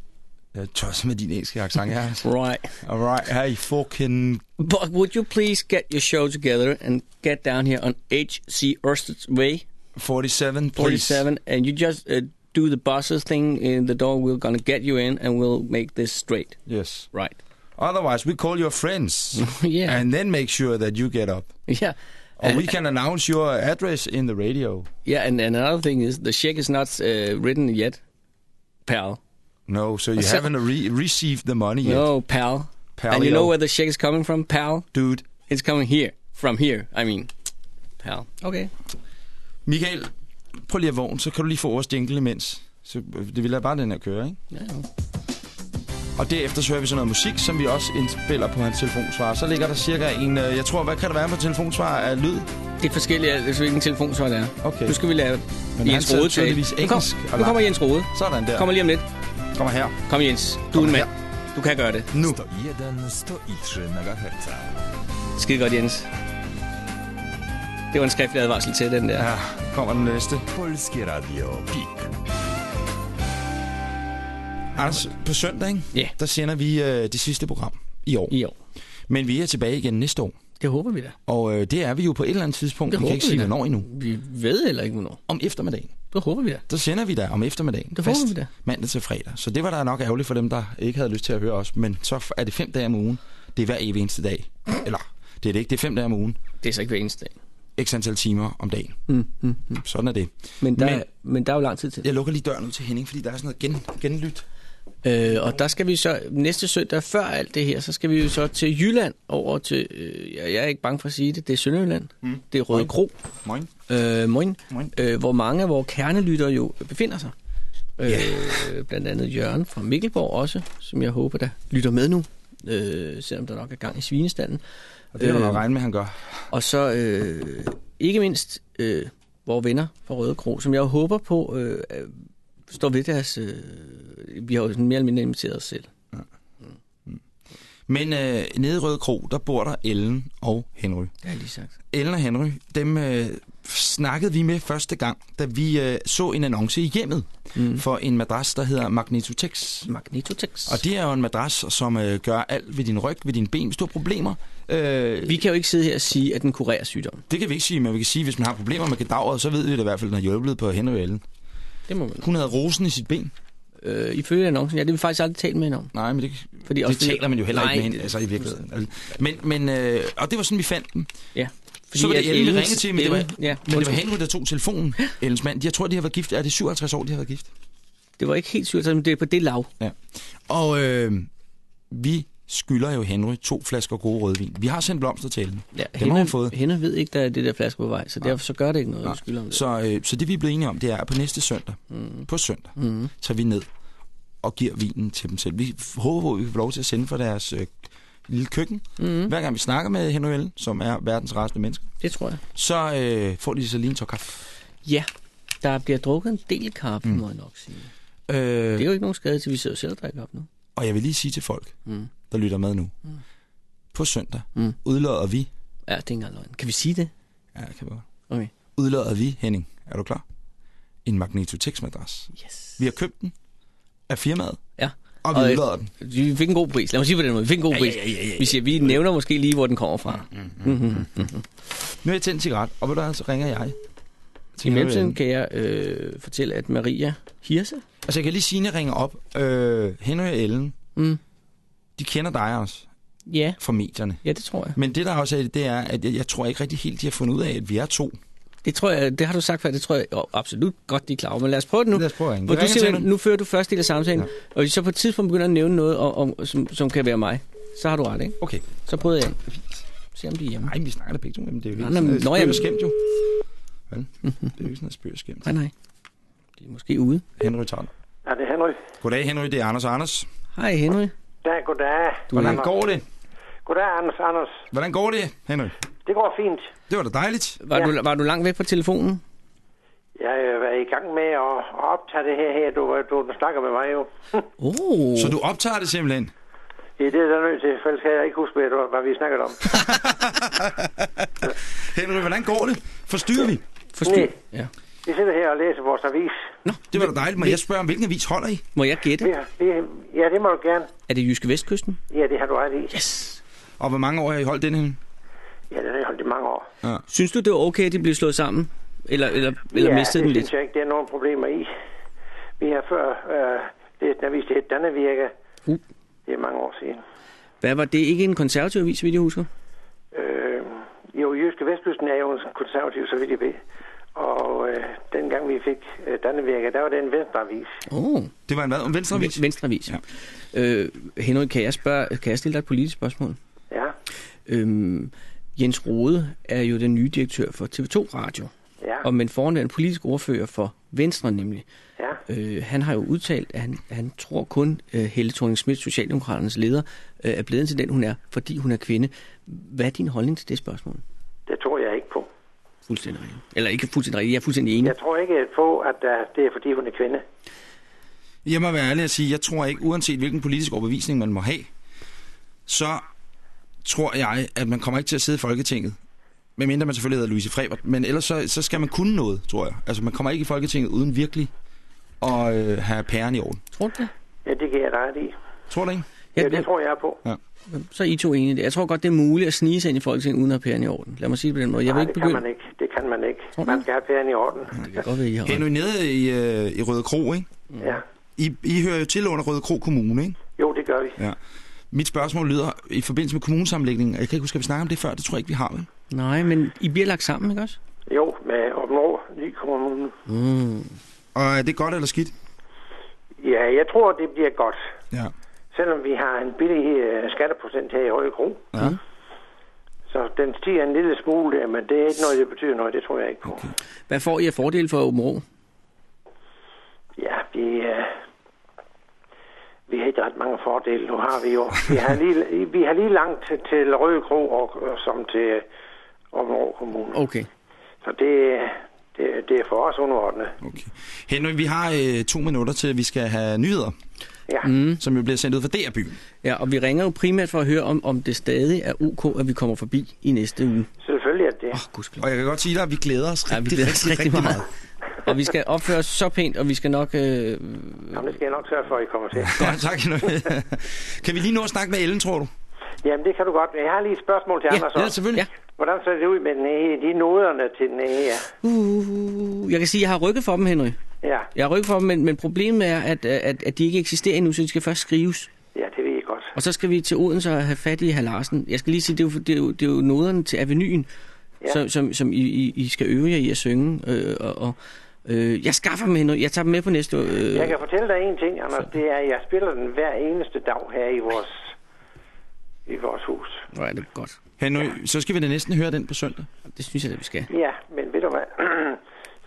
Jeg tosser med din engelske accent her. Right. Alright, hey, fucking... But would you please get your show together and get down here on H.C. Ørsted's Way, 47, please. 47, and you just uh, do the buses thing in the door. We're gonna get you in, and we'll make this straight. Yes. Right. Otherwise, we call your friends. Yeah. And then make sure that you get up. Yeah. Or we can announce your address in the radio. Yeah, and, and another thing is the check is not uh, written yet, pal. No, so you haven't re- received the money yet. No, pal. Palio. And you know where the check is coming from, pal? Dude. It's coming here. From here, I mean. Pal. Okay. Michael, prøv lige at vågne, så kan du lige få vores jingle imens. Så øh, det vil lade bare den her køre, ikke? Ja, ja. Og derefter så hører vi sådan noget musik, som vi også indspiller på hans telefonsvar. Så ligger der cirka en, øh, jeg tror, hvad kan der være på telefonsvar af lyd? Det er forskelligt, altså, hvilken telefonsvar det er. Okay. Nu skal vi lave Men Jens Rode tydeligvis tale. Nu, kom, engelsk, nu eller? kommer Jens Rode. Sådan der. Kommer lige om lidt. Kommer her. Kom Jens, du er en mand. Du kan gøre det. Nu. 101, 103 MHz. Skide godt, Jens. Det var en skriftlig advarsel til den der. Ja, kommer den næste. Polskie Radio PIK. Anders, på søndag, ikke? Ja. der sender vi øh, det sidste program i år. I år. Men vi er tilbage igen næste år. Det håber vi da. Og øh, det er vi jo på et eller andet tidspunkt. Det vi kan ikke vi sige, da. hvornår endnu. Vi ved heller ikke, hvornår. Om eftermiddagen. Det håber vi da. Der sender vi der om eftermiddagen. Det håber vi da. Mandag til fredag. Så det var da nok ærgerligt for dem, der ikke havde lyst til at høre os. Men så er det fem dage om ugen. Det er hver evig eneste dag. Eller, det er det ikke. Det er fem dage om ugen. Det er så ikke hver eneste dag. X antal timer om dagen. Mm, mm, mm. Sådan er det. Men, der, Men- men, der er jo lang tid til. Jeg lukker lige døren ud til Henning, fordi der er sådan noget gen, genlyt. Øh, og der skal vi så, næste søndag før alt det her, så skal vi jo så til Jylland over til, øh, jeg jeg er ikke bange for at sige det, det er Sønderjylland. Mm. Det er Røde Kro, Moin. øh, Moin, Moin. øh, hvor mange af vores kernelyttere jo befinder sig. Øh, blandt andet Jørgen fra Mikkelborg også, som jeg håber, der lytter med nu, øh, selvom der nok er gang i svinestallen. Og det er jo nok Øh, regne med, han gør. Og så øh, ikke mindst øh, vores venner fra Røde Kro, som jeg håber på øh, står ved deres... Øh, vi har jo mere eller mindre inviteret os selv. Men øh, nede i Røde Kro, der bor der Ellen og Henry. Det har jeg lige sagt. Ellen og Henry, dem øh, snakkede vi med første gang, da vi øh, så en annonce i hjemmet mm. for en madras, der hedder Magnetotex. Magnetotex. Og det er jo en madras, som øh, gør alt ved din ryg, ved dine ben, hvis du har problemer. Øh, Vi kan jo ikke sidde her og sige, at den kurerer sygdom. Det kan vi ikke sige, men vi kan sige, at hvis man har problemer med kadavret, så ved vi det i hvert fald, den har hjulpet på Henry Ellen. Det må man. Hun havde rosen i sit ben. Øh, ifølge annoncen, ja, det har vi faktisk aldrig talt med hende om. Nej, men det, Fordi det også taler man jo heller Nej, ikke med hende, altså i virkeligheden. Altså, Men, men, øh, og det var sådan, vi fandt dem. Ja. Så var det Ellen, vi ringede til, men, det var, Ellen- ja, men det var. Henry, der tog telefonen, Ellens mand. Jeg tror, de har været gift. Er det 57 år, de har været gift? det var ikke helt sygt, men det er på det lav. Ja. Og øh, vi skylder jo Henry to flasker gode rødvin. Vi har sendt blomster til Ellen. Ja, Dem har hun fået. Hende ved ikke, der er det der flaske på vej, så derfor så gør det ikke noget, vi skylder om det. Så, øh, så det vi er blevet enige om, det er, at på næste søndag, mm. på søndag, mm. tager vi ned og giver vinen til dem selv. Vi håber, at vi kan få lov til at sende fra deres øh, lille køkken. Mm. Hver gang vi snakker med Henry Ellen, som er verdens rareste mennesker, Det tror jeg. så øh, får de så lige en tår kaffe. Ja, der bliver drukket en del kaffe, mm. må jeg nok sige. Øh, Det er jo ikke nogen skade til, vi sidder selv og drikker op nu. og jeg vil lige sige til folk, Mm. der lytter med nu, mm. på søndag Mm. udlader vi, Ja, det er ikke engang løgn. Kan vi sige det? ja, det kan vi godt, Okay. udlader vi, Henning, er du klar? En Magnetotex-madras. Yes. Vi har købt den af firmaet, Ja. og vi Og, øh, udlader den. Vi fik en god pris. Lad mig sige på den måde. Vi fik en god pris. ja, ja, ja, ja. Vi siger, vi nævner måske lige, hvor den kommer fra. Nu har jeg tændt en cigaret, og ved du hvad, så ringer jeg. til I mellemtiden kan jeg øh, fortælle, at Maria Hirse, Altså, jeg kan lige sige, når jeg ringer op. Øh, Henry og Ellen, mm, de kender dig også ja, fra medierne. ja, det tror jeg. Men det, der også er det, det er, at jeg, jeg tror ikke rigtig helt, de har fundet ud af, at vi er to. Det tror jeg, det har du sagt før, det tror jeg jo, absolut godt, de er klar over. Men lad os prøve det nu. Lad os prøve. Hvor du siger, nu fører du første del af samtalen, ja. og så på et tidspunkt begynder at nævne noget, om, om, som, som kan være mig. Så har du ret, ikke? Okay. Så prøver jeg ind. Se om de er hjemme. Nej, vi snakker da begge to. Jamen, det er jo Nej, ikke nej, sådan noget jamen- skæmt jo. Vel? Det er jo ikke sådan noget spøg skæmt. Nej, nej. De er måske ude. Henry tager den. Ja, det er Henry. Goddag, Henry. Det er Anders og Anders. Hej, Henry. Ja, goddag. Hvordan går det? Goddag, Anders. Anders. Hvordan går det, Henry? Det går fint. Det var da dejligt. Var, Ja. du, var du langt væk på telefonen? Jeg har været i gang med at at optage det her, her. Du, du, du snakker med mig jo. Oh. Så du optager det simpelthen? Ja, det er der nødt til, for ellers kan jeg ikke huske, hvad, det var, hvad vi snakkede om. Henry, hvordan går det? Forstyrrer vi? Forstyr. Nej. Ja. Vi sidder her og læser vores avis. Nå, Det var da dejligt. Må jeg spørge, om hvilken avis holder I? må jeg gætte? Vi, vi, ja, det må du gerne. Er det Jyske Vestkysten? Ja, det har du ret i. Yes. Og hvor mange år har I holdt den henne? Ja, den har jeg holdt i mange år. Synes du, det var okay, at de blev slået sammen? Eller, eller, eller ja, mistede det den lidt? synes jeg ikke, der er nogen problemer i. Vi har før øh, læst en avis, det hed Dannevirke. Uh. Det er mange år siden. Hvad var det? Ikke en konservativ avis, vil jeg husker? Øh, jo, Jyske Vestkysten er jo en konservativ, så vidt jeg ved. Og øh, dengang vi fik øh, Dannevirke, der var det en venstreavis. Åh, oh, Det var en hvad? En venstreavis? venstreavis. Ja. Øh, Henrik, kan jeg, spørge, kan jeg stille dig et politisk spørgsmål? Øhm, Jens Rode er jo den nye direktør for TV2 Radio, ja, og men foran en politisk ordfører for Venstre nemlig. ja. Øh, han har jo udtalt, at han, han tror kun, uh, Helle thorning Schmidt, Socialdemokraternes leder, uh, er blevet til den, hun er, fordi hun er kvinde. Hvad er din holdning til det spørgsmål? Det tror jeg ikke på. Fuldstændig rigtigt. Eller ikke fuldstændig rigtigt, jeg er fuldstændig enig. Jeg tror ikke på, at uh, det er fordi, hun er kvinde. Jeg må være ærlig at sige, jeg tror ikke, uanset hvilken politisk overbevisning man må have, så tror jeg, at man kommer ikke til at sidde i Folketinget. Medmindre man selvfølgelig hedder Louise Frevert. Men ellers så, så skal man kunne noget, tror jeg. Altså man kommer ikke i Folketinget uden virkelig at øh, have pæren i orden. Tror du det? Ja, det kan jeg ret i. Tror du ikke? Ja, Jeg, det tror jeg på. Ja. Så er I to enige. Jeg tror godt, det er muligt at snige sig ind i Folketinget uden at have pæren i orden. Lad mig sige det på den måde. Jeg vil Nej, ikke det kan begynde... man ikke. Det kan man ikke. Tror? Man skal have ferien i orden. Det kan godt være, I har ret. nede i, øh, i Røde Kro, ikke? Ja. I, I hører jo til under Røde Kro Kommune, ikke? Jo, det gør vi. Ja. Mit spørgsmål lyder, i forbindelse med kommunesammenlægningen, jeg kan ikke huske, at vi snakke om det før, det tror jeg ikke, vi har, vel? Nej, men I bliver lagt sammen, ikke også? Jo, med Åbenrå, ny kommune. Mm. Og er det godt eller skidt? Ja, jeg tror, det bliver godt. Ja. Selvom vi har en billig øh, skatteprocent her i Høje Kro. Ja. Så den stiger en lille smule, der, men det er ikke noget, det betyder noget. Det tror jeg ikke på. Okay. Hvad får I af fordel for Åben Rå? Ja, vi, øh, vi har ikke ret mange fordele. Nu har vi jo. Vi har lige, vi har lige langt til, til Røde Kro og, og som til Åbenrå Kommune. Okay. Så det, det, det er for os underordnet. Okay. Henry, vi har øh, to minutter til, at vi skal have nyheder, Ja. Mm. som jo bliver sendt ud fra DR-byen. Ja, og vi ringer jo primært for at høre, om, om det stadig er ok, at vi kommer forbi i næste uge. Selvfølgelig er det. Åh, oh, gudskelov. Og jeg kan godt sige dig, at vi glæder os Ja, vi rigtig, glæder os rigtig, rigtig meget. Og vi skal opføre os så pænt, og vi skal nok... Øh, Jamen, det skal jeg nok sørge for, at I kommer til. Godt, tak. Kan vi lige nå at snakke med Ellen, tror du? Jamen, det kan du godt. Jeg har lige et spørgsmål til Ja, Anders. Ja, også. selvfølgelig. Hvordan ser det ud med den de noderne til den her? uh, jeg kan sige, at jeg har rykket for dem, Henry. Ja, Jeg har rykket for dem, men, men problemet er, at, at, at de ikke eksisterer endnu, så de skal først skrives. ja, det ved jeg godt. Og så skal vi til Odense og have fat i herr Larsen. Jeg skal lige sige, det er jo, det er jo, det er jo noderne til Avenyen, ja. Ja. som, som, som I, I, I skal øve jer i at synge. Øh, og, og, øh, jeg skaffer dem Henry. Jeg tager dem med på næste... Øh, Jeg kan fortælle dig en ting, Anders. Det er, at jeg spiller den hver eneste dag her i vores, i vores hus. Hvor er det godt. Henry, så skal vi da næsten høre den på søndag. Det synes jeg, at vi skal. Ja, men ved du hvad?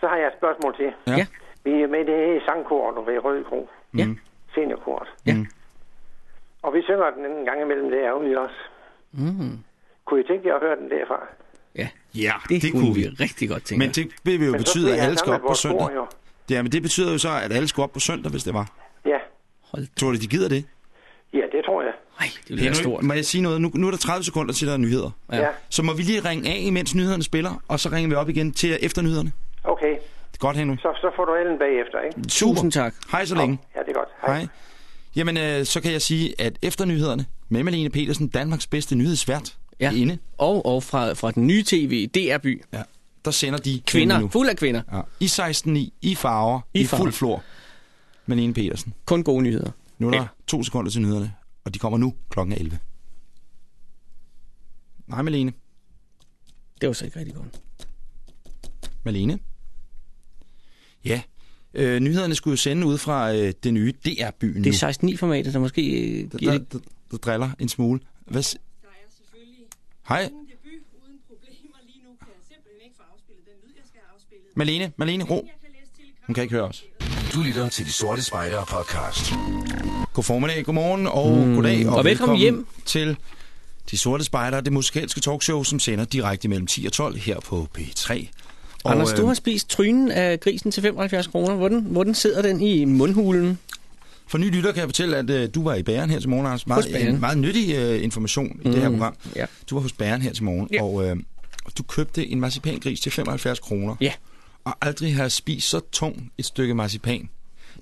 Så har jeg et spørgsmål til. Ja. Ja. Vi er med i det her sangkort ved Røde Kro. Ja. Seniorkort. Ja. Mm. Og vi synger den en gang imellem derude også. Mm. Kunne I tænke jer at høre den derfra? Ja, Ja, det, det kunne vi rigtig godt tænke Men det vil jo betyde, at alle skal op på søndag. bord, jo. Ja, men det betyder jo så, at alle skal op på søndag, hvis det var. Ja. Hold da. Tror du, de gider det? ja, det tror jeg. Ej, det bliver stort. må jeg sige noget? Nu, nu er der 30 sekunder til, der er nyheder. Ja. Ja. Så må vi lige ringe af, imens nyhederne spiller, og så ringer vi op igen til efter nyhederne. Okay, Det er godt, Henry. så, så får du Ellen bagefter, ikke? Super. Tusind tak. Hej så længe. Ja, det er godt. Hej. Jamen, øh, så kan jeg sige, at efter nyhederne med Malene Petersen, Danmarks bedste nyhedsvært, Ja. inde, Og, og fra, fra den nye tv, DR-by. ja, der sender de Kvinder, nu. fuld af kvinder. Ja. I 16.9, i farver, i, I farver. fuld flor. Malene Petersen. Kun gode nyheder. Nu er der Ja. to sekunder til nyhederne, og de kommer nu klokken 11. Nej, Malene. Det var så ikke rigtig godt. Malene? Ja, øh, nyhederne skulle jo sende ud fra øh, det nye DR-byen nu. Det er 16.9-formatet, der måske øh, der, der, der, der driller en smule. Hvad s- Der er selvfølgelig Hej, debut uden problemer. Lige nu kan jeg simpelthen ikke få afspillet den lyd, jeg skal have afspillet. Malene, Malene, ro. Hun kan ikke høre os. Du lytter til De Sorte Spejdere podcast. God formiddag, god morgen og mm. goddag. Og velkommen hjem. til De Sorte Spejdere, det musikalske talkshow, som sender direkte mellem 10 og 12 her på P3. Og, Anders, du øh, har spist trynen af grisen til 75 kroner. Hvordan, hvordan sidder den i mundhulen? For nye lytter kan jeg fortælle, at øh, du var i bæren her til morgen, Anders. Meget, en meget nyttig øh, information i det her Mm, program. ja. Du var hos bæren her til morgen, Ja. og øh, du købte en marcipangris til 75 kroner. Ja. Og aldrig har spist så tung et stykke marcipan.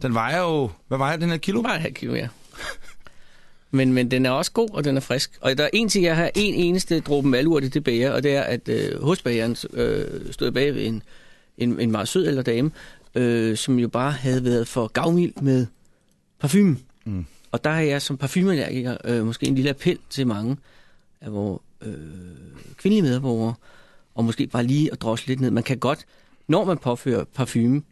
Den vejer jo... Hvad vejer den her kilo? Bare et halvt kilo, ja. Men, men den er også god, og den er frisk. Og der er en ting, jeg har en eneste dråbe malurt i det bager, og det er, at øh, hos bageren øh, stod bag ved en, en, en meget sød ældre dame, øh, som jo bare havde været for gavmild med parfume. Mm. Og der har jeg som parfumeallergiker øh, måske en lille appel til mange af vores øh, kvindelige medborgere, og måske bare lige at drosle lidt ned. Man kan godt, når man påfører parfume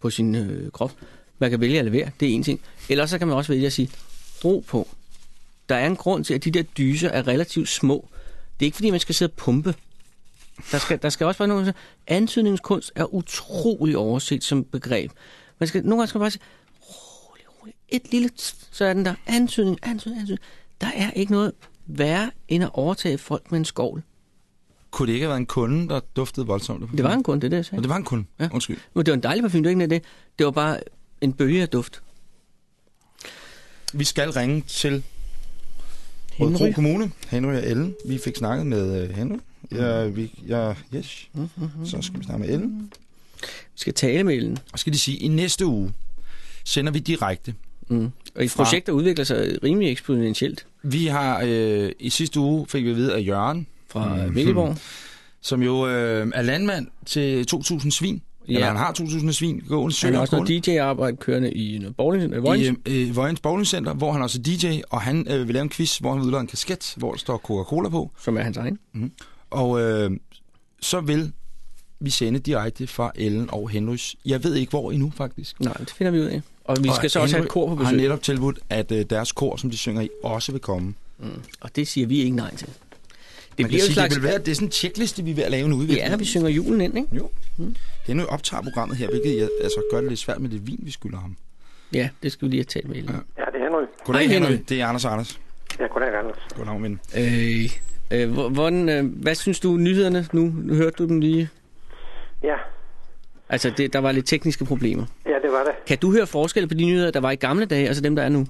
på sin øh, krop, man kan vælge at levere, det er en ting. Ellers så kan man også vælge at sige, ro på. Der er en grund til, at de der dyser er relativt små. Det er ikke, fordi man skal sidde og pumpe. Der skal, der skal også være noget... Antydningskunst er utrolig overset som begreb. Man skal, nogle gange skal man bare sige. Et lille... tsk, Så er den der antydning, antydning, antydning. Der er ikke noget værre, end at overtage folk med en skovl. Kunne det ikke have været en kunde, der duftede voldsomt? Det var en kunde, det der, jeg sagde. Og det var en kunde? Ja. Undskyld. Men det var en dejlig parfume, det var ikke det. Det var bare en bølge af duft. Vi skal ringe til Henry. Kommune. Henry og Ellen. Vi fik snakket med uh, Henry. Ja, vi, ja, yes. Så skal vi snakke med Ellen. Vi skal tale med Ellen. Og skal de sige, i næste uge sender vi direkte Mm. Og et projekt, der udvikler sig rimelig eksponentielt. Vi har øh, i sidste uge fik vi at vide af Jørgen, Fra mm. Mikkelborg. som jo øh, er landmand til 2.000 svin. Ja. Eller han har 2.000 svin gående Han har også noget DJ-arbejde kørende i noget bowling, øh, i Vojens. øh, Vojens Bowlingcenter, hvor han også er DJ, og han øh, vil lave en quiz, hvor han udlade en kasket, hvor der står Coca-Cola på. som er hans egen. Og øh, så vil vi sende direkte fra Ellen og Henrys. Jeg ved ikke hvor endnu, faktisk. Nej, det finder vi ud af. Og vi skal Og så også have et kor på har besøg. netop tilbudt, at øh, deres kor, som de synger i, også vil komme. Og det siger vi ikke nej til. Det Man kan bliver sige, slags... det vil være, det er sådan en checkliste, vi er ved at lave nu. i Ja, vi synger julen ind, ikke? Jo. Henry optager programmet her, hvilket jeg, altså, gør det lidt svært med det vin, vi skylder ham. Ja, det skal vi lige have talt med Ellen. Ja, det er Henry. Goddag, Hej, Henry. Henry. Det er Anders og Anders. Ja, goddag, Anders. Goddag, men. Øh, øh, hvor- hvordan, øh, hvad synes du nyhederne nu? Nu hørte du dem lige. Ja, Altså, det, der var lidt tekniske problemer. ja, det var det. Kan du høre forskel på de nyheder, der var i gamle dage, og så dem, der er nu?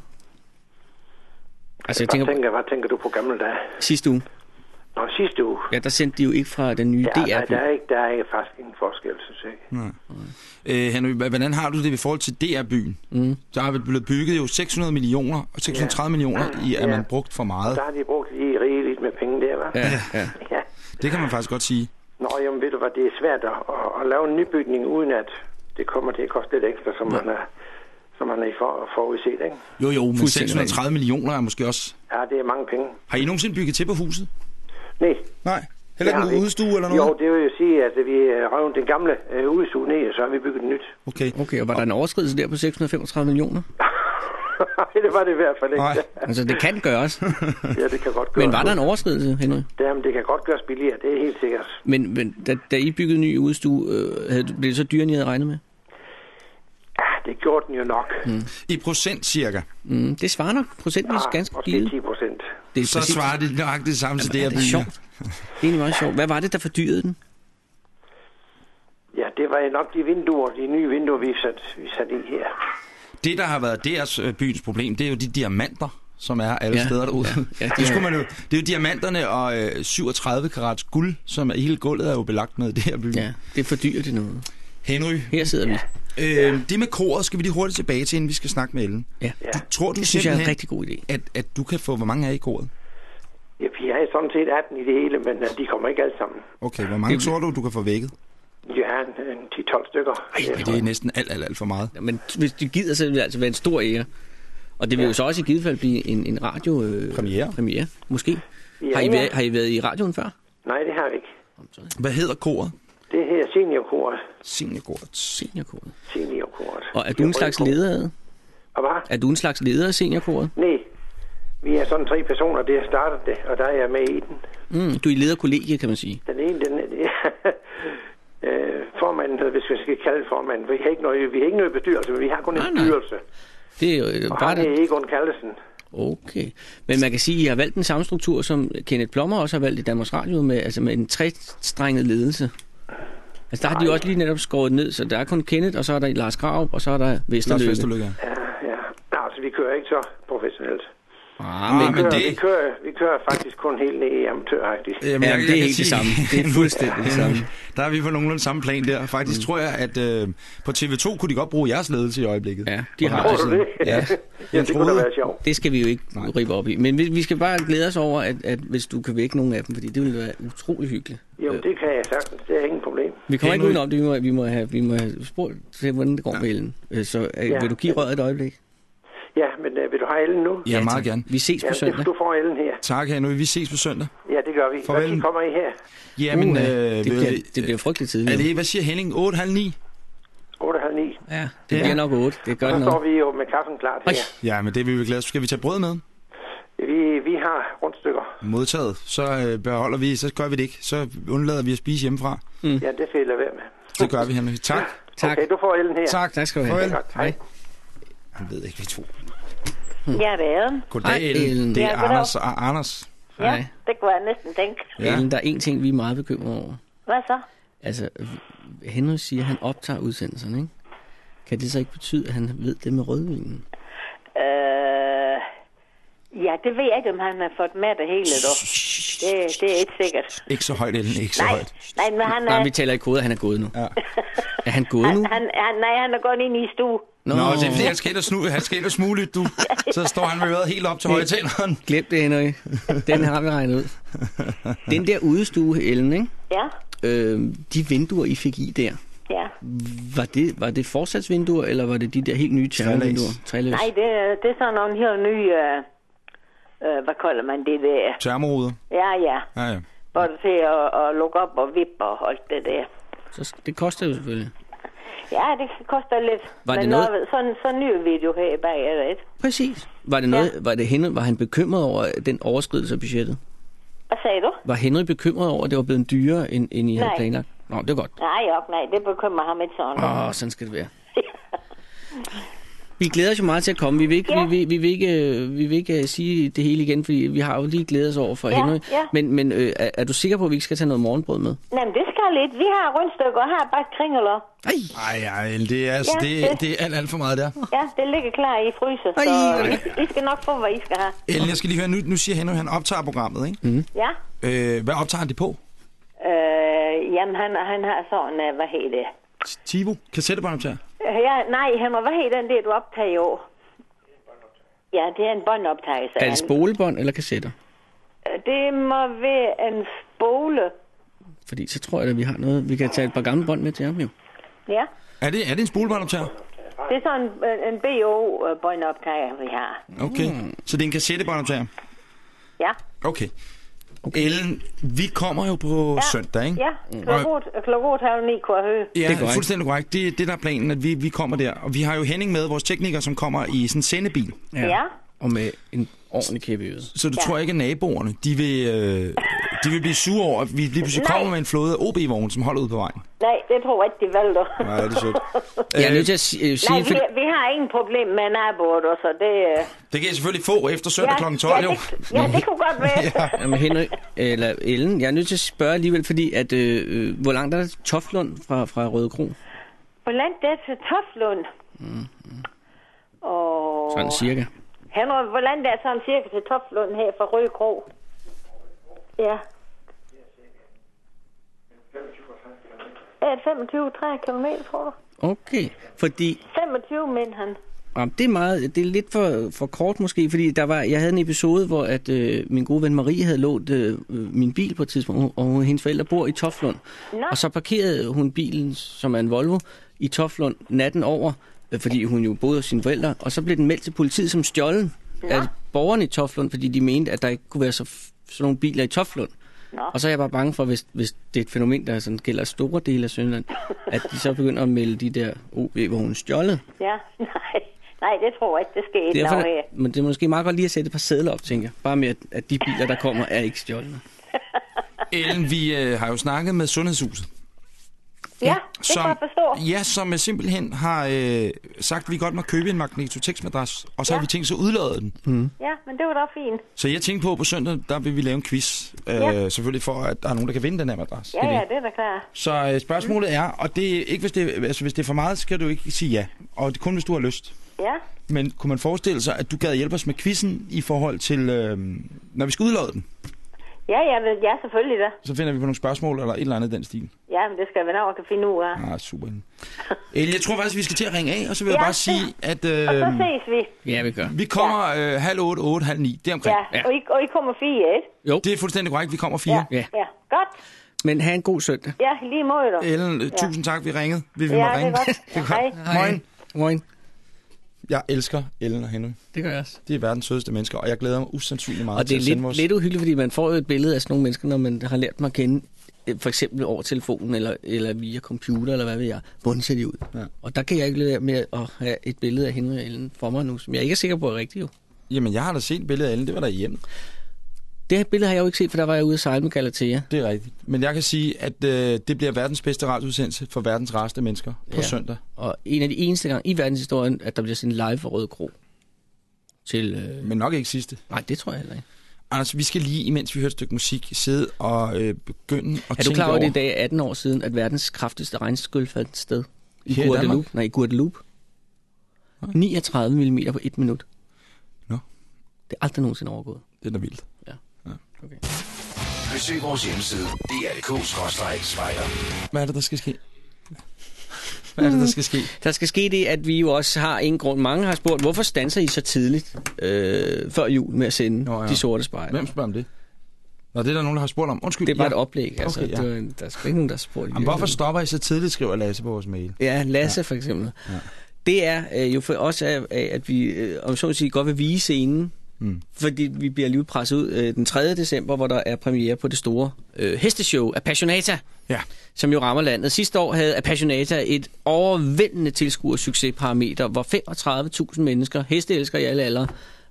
Altså, jeg Hvad tænker tænker, hvad tænker du på gamle dage? sidste uge. Nå, sidste uge. Ja, der sendte de jo ikke fra den nye Ja, DR. nej, der er, ikke, der er ikke faktisk ingen forskel, synes jeg. ikke. Øh, Henry, hvordan har du det i forhold til DR-byen? Mm. Der er blevet bygget jo 600 millioner, og 630 millioner i, er Ja. man brugt for meget. Der har de brugt lige rigeligt med penge der, hva'? Ja, ja. ja. Det kan man faktisk godt sige. Nå, jamen ved du hvad, det er svært at, at, at lave en nybygning, uden at det kommer til at koste lidt ekstra, som man er, som man er i for, forudset, ikke? Jo, jo, men Fuldstændig 630 millioner er måske også... Ja, det er mange penge. Har I nogensinde bygget til på huset? Nej. Nej. Heller ikke en udstue eller noget? Jo, det vil jo sige, at vi røvede den gamle øh, udstue ned, og så har vi bygget nyt. Okay. Okay, og var der en overskridelse der på 635 millioner? Nej, det var det i hvert fald ikke. Nej. Altså, det kan gøres. ja, det kan godt gøres. Men var der en overskridelse, Henrik? Jamen, det kan godt gøres billigere, det er helt sikkert. Men, men da, da I byggede ny udstue, øh, havde, blev det så dyrere, end I havde regnet med? Ja, det gjorde den jo nok. Mm. I procent cirka. Mm, det svarer nok procentvis ganske måske givet. 10 procent. Det er Så præcis- svarer det nøjagtigt det samme til det, Ja, jeg det er sjovt. Det er egentlig meget sjovt. Hvad var det, der fordyrede den? Ja, det var nok de vinduer, de nye vinduer, vi satte vi sat i her. Det, der har været deres øh, byens problem, det er jo de diamanter, som er alle Ja, steder derude. ja, ja, de det, skulle er- man jo, det er jo diamanterne og øh, 37 karats guld, som er, hele gulvet er jo belagt med det her by. Ja, det fordyrer det noget. Henry, Her sidder vi. øh, det med koret skal vi lige hurtigt tilbage til, inden vi skal snakke med Ellen. Ja, Du, tror du det synes jeg er en rigtig god idé. at, at du kan få, hvor mange er i koret? Ja, vi er sådan set 18 i det hele, men øh, de kommer ikke alle sammen. Okay, hvor mange Det- tror du, du kan få vækket? Ja, en, en 10-12 stykker. Ej, det er næsten alt, alt, alt for meget. Ja, Men hvis du gider, så vil det altså være en stor ære. Og det vil jo så også i givet fald blive en, en radio... Øh, Premiere. Premiere, måske. Ja, Har I, ja. været, har I været i radioen før? Nej, det har vi ikke. Hvad hedder koret? Det her seniorkoret. Seniorkoret. Seniorkoret. Seniorkoret. Og er du en slags leder af det? Og hvad? Er du en slags leder af seniorkoret? Nej. Vi er sådan tre personer, der har startet det, og der er jeg med i den. Mm, du er i lederkollegiet, kan man sige. Den ene, den ja, øh, formanden, hvis vi skal kalde formanden. Vi har ikke noget, vi har ikke noget bestyrelse, men vi har kun en Nej, nej. styrelse. Det er jo øh, Og bare han er. Egon Kallesen. Okay. Men man kan sige, at I har valgt den samme struktur, som Kenneth Plommer også har valgt i Danmarks Radio, med, altså med en trestrenget ledelse. Altså der har de jo også lige netop skåret ned, så der er kun Kenneth, og så er der Lars Graup, og så er der Lars Vesterløkke. Ja. Ja, ja. Nå, altså, vi kører ikke så professionelt. Ah, Ah, men, men Kører, det- Vi, kører, vi kører faktisk kun helt ned i amatøragtigt. Jamen, Ja, jeg- det er helt det samme. Det er fuldstændig det samme. Der er vi på nogenlunde samme plan der. Faktisk mm. tror jeg, at øh, på TV2 kunne de godt bruge jeres ledelse i øjeblikket. Ja, de har det? Ja. ja, Jeg det kunne da troede- være sjovt. Det skal vi jo ikke Nej. ribe op i. Men vi, vi skal bare glæde os over, at, at hvis du kan vække nogle af dem, fordi det ville være utrolig hyggeligt. Jo, det kan jeg sagtens. Det er ingen problem. Vi kommer ikke udenom det. Vi må, vi må have, vi må have spurgt til, hvordan det går med Ellen. Øh, Så øh, Ja. vil du give røret et øjeblik? Ja, men uh, vil du have Ellen nu? Ja, meget tak. gerne. Vi ses Ja, på det, søndag. du får Ellen her. Tak, Henry. Vi ses på søndag. Ja, det gør vi. Farvel. Tid kommer I her? Jamen, Uh, øh, det, bliver, det bliver frygteligt tidligt. Er det, hvad siger Henning? 8, halv 9? 8 halv 9. Ja, det Ja. bliver nok 8. Det gør Så det står nok. vi jo med kaffen klar til Oj. jer. Ja, men det vil vi glæde os. Skal vi tage brød med? Vi, vi har rundstykker. Modtaget. Så øh, beholder vi, så gør vi det ikke. Så undlader vi at spise hjemmefra. Ja, det skal I lade være med. Det gør vi, Henry. Tak. Tak. Okay, du får Ellen her. Tak. Tak skal du have. Farvel. Hej. Han ved ikke, vi to. Ja, det er den. Goddag, Hej, Ellen. Det er Ja. Anders og Anders. Ja, Hej. det kunne jeg næsten tænke. Ja. Ellen, der er en ting, vi er meget bekymrede over. Hvad så? Altså, Henry siger, at han optager udsendelserne, ikke? Kan det så ikke betyde, at han ved det med rødvinen? Øh, ja, det ved jeg ikke, om han har fået med det hele, dog. Det, det er ikke sikkert. Ikke så højt, Ellen. Ikke så Nej, højt. nej, men han Nej, er... vi taler i koder, han er gået nu. Ja. Er han gået nu? Han, han, nej, han er gået ind i stue. Nå, Nå det er fordi, han skal ind og, snu, han skal ind og smule du. Så står han med øret helt op til højtaleren. Glem det, Henrik. Den har vi regnet ud. Den der udstue, Ellen, ikke? Ja, Øh, de vinduer, I fik i der, ja. var det, var det forsatsvinduer, eller var det de der helt nye termovinduer? Træløs. Nej, det, er- det er sådan nogle helt nye... Øh, øh, hvad kalder man det der? Termoruder. Ja, ja. Ja, ja. Du til at, at lukke op og vippe og alt det der. Så det koster jo selvfølgelig. Ja, det koster lidt. Var men det noget- Når, sådan, så ny video her bag er det ikke? Præcis. Var det noget, var det Henry, var han bekymret over den overskridelse af budgettet? Hvad sagde du? Var Henry bekymret over, at det var blevet dyrere, end, end I havde Nej. planlagt? Nå, det er godt. Nej, op, nej, det bekymrer ham ikke sådan. Åh, sådan skal det være. Vi glæder os jo meget til at komme. Vi vil ikke, Ja. vi, vil, vi vil ikke, øh, vi vil ikke øh, sige det hele igen, fordi vi har jo lige glædet os over for Ja, Henry. ja. Men, men øh, er, er du sikker på, at vi ikke skal tage noget morgenbrød med? Nej, men det skal lidt. Vi har rundstykker og har bare kringeler. Ej, Ej, ej, det er, altså, Ja, det, det- det er alt, alt for meget der. Ja, det ligger klar i fryser, Ej, så I, I skal nok få, hvad I skal have. Ellen, jeg skal lige høre, nu, nu siger Henry, han optager programmet, ikke? Mm. Ja? Øh, hvad optager han det på? Øh, jamen, han, han har sådan, øh, hvad hedder det? Tivo? Kassettebåndoptager? Øh, Ja, nej, han må, hvad hedder den der, du optager i år? Ja, det er en båndoptagelse. er det spolebånd eller kassetter? Det må være en spole. Fordi så tror jeg, at vi har noget. Vi kan tage et par gamle bånd med til ham jo. Ja, Er det, er det en spolebåndoptager? det er sådan en, en BO-båndoptager, vi har. Okay. Mm. Så det er en kassettebåndoptager? Ja, Okay. Okay. Ellen, vi kommer jo på ja. søndag, ikke? Ja, klokken halv ni kunne jeg høre. Ja, Det er fuldstændig korrekt. Det er det, der er planen, at vi, vi kommer der. Og vi har jo Henning med, vores tekniker, som kommer i sådan en sendebil. Ja, Og med en ordentlig kæppe i øret. Så du Ja. tror ikke, at naboerne, de vil, øh, de vil blive sure over, at vi lige pludselig Nej. kommer med en flåde af OB-vogne, som holder ud på vejen? nej, det tror jeg ikke, de valgte. Nej, det er sødt. Jeg er Øh, nødt til at øh, Nej, sige, vi, for, vi har ingen problem med naboer, du, så det... øh, Det kan I selvfølgelig få efter søndag kl. 12, ja, jo. det, ja, det kunne godt være. Jamen Henrik, eller Ellen, jeg er nødt til at spørge alligevel, fordi at, øh, øh, hvor langt er der til Toflund fra, fra Røde Kro? Hvor langt det er til Toflund? Og... Sådan cirka. Henrik, hvor langt er sådan cirka til Toflund her fra Røde Kro? Ja. Det 25-30 km, tror du? Okay, fordi 25, men han. Jamen, det er meget, det er lidt for, for kort måske, fordi der var, jeg havde en episode, hvor at, øh, min gode ven Marie havde lånt øh, min bil på et tidspunkt, og hendes forældre bor i Toflund. Nå. Og så parkerede hun bilen, som er en Volvo, i Toflund natten over, fordi hun jo boede hos sine forældre, og så blev den meldt til politiet som stjålen af borgerne i Toflund, fordi de mente, at der ikke kunne være så, sådan nogle biler i Toflund. Nå. Og så er jeg bare bange for, hvis, hvis det er et fænomen, der sådan gælder store dele af Sønderland, at de så begynder at melde de der OB-vogne stjålet. Ja, nej. Nej, det tror jeg ikke, det skal ikke Derfor, her. men det er måske meget godt lige at sætte et par sædler op, tænker jeg. Bare med, at, at de biler, der kommer, er ikke stjålne. Ellen, vi øh, har jo snakket med Sundhedshuset. Ja, det kan jeg forstå. Ja, som simpelthen har øh, sagt, at vi godt må købe en Magnetotex-madras, og så Ja. har vi tænkt sig at udlade den. Mm. Ja, men det var da fint. Så jeg tænkte på, at på søndag, der vil vi lave en quiz. Øh, Ja. Selvfølgelig for, at der er nogen, der kan vinde den her madras. Ja, ja, det er da klart. Så øh, spørgsmålet er, og det er ikke hvis det, altså, hvis det er for meget, så skal du ikke sige ja. Og det er kun hvis du har lyst. Ja, Men kunne man forestille sig, at du gad hjælpe os med quizzen i forhold til, øh, når vi skal udlade den? Ja, ja, men- ja selvfølgelig da. Så finder vi på nogle spørgsmål eller et eller andet i den stil. Ja, men det skal vi nok kan finde ud af. Ah, super. Ellen, jeg tror faktisk, vi skal til at ringe af, og så vil jeg Ja, bare sige, at Og øh, så ses vi. Ja, vi gør. vi kommer øh, halv otte, otte, halv ni. Det er omkring. Ja, og I, og I kommer fire, ikke? Jo, Det er fuldstændig korrekt. Vi kommer fire. Ja, Ja. ja. Godt. men have en god søndag. Ja, lige måde du. Ellen, øh, tusind tak, vi ringede. Vi, vi Ja, må det er ringe. godt. det er godt. Hej. Moin. Moin. Jeg elsker Ellen og Henry. Det gør jeg også. De er verdens sødeste mennesker, og jeg glæder mig usandsynligt meget Og det til er at sende lidt, vores... lidt uhyggeligt, fordi man får jo et billede af sådan nogle mennesker, når man har lært dem at kende, øh, for eksempel over telefonen eller, eller via computer, eller hvad ved jeg. Hvordan ser de ud? Ja. Og der kan jeg ikke lade være med at have et billede af Henry og Ellen for mig nu, som jeg ikke er sikker på er rigtigt jo. Jamen, jeg har da set et billede af Ellen. Det var der hjemme. Det her billede har jeg jo ikke set, for der var jeg ude at sejle med Galatea. Det er rigtigt. Men jeg kan sige, at øh, det bliver verdens bedste radioudsendelse for verdens rareste mennesker på Ja. søndag. Og en af de eneste gange i verdenshistorien, at der bliver sendt live for Røde Kro. Til, øh... Men nok ikke sidste. Nej, det tror jeg heller ikke. Anders, vi skal lige, imens vi hører et stykke musik, sidde og øh, begynde at Er du tænke klar over, at det i dag er 18 år siden, at verdens kraftigste regnskyld fandt sted? I Her i? Guadeloupe? Nej, i Guadeloupe. 39 mm på et minut. Nå. Det er aldrig nogensinde overgået. Det er da vildt. Besøg vores hjemmeside, dr.dk-spejder. Hvad er det, der skal ske? Hvad er det, der skal ske? Der skal ske det, at vi jo også har en grund. Mange har spurgt, hvorfor stanser I så tidligt øh, før jul med at sende Nå, ja. de sorte spejder? Hvem spørger om det? Nå, det er der nogen, der har spurgt om. Undskyld. Det er bare ja. et oplæg. Altså, Okay, ja. okay, ja. der er sgu ikke nogen, der har spurgt. Jamen, hvorfor stopper I så tidligt, skriver Lasse på vores mail? Ja, Lasse ja. for eksempel. Ja. Det er øh, jo for os, af, at vi øh, om så at sige, godt vil vise scenen. Mm. Fordi vi bliver lige presset ud øh, den 3. december, hvor der er premiere på det store øh, hesteshow Appassionata, Ja. som jo rammer landet. Sidste år havde Appassionata et overvældende tilskuersuccesparameter, hvor 35.000 mennesker, hesteelskere i alle aldre,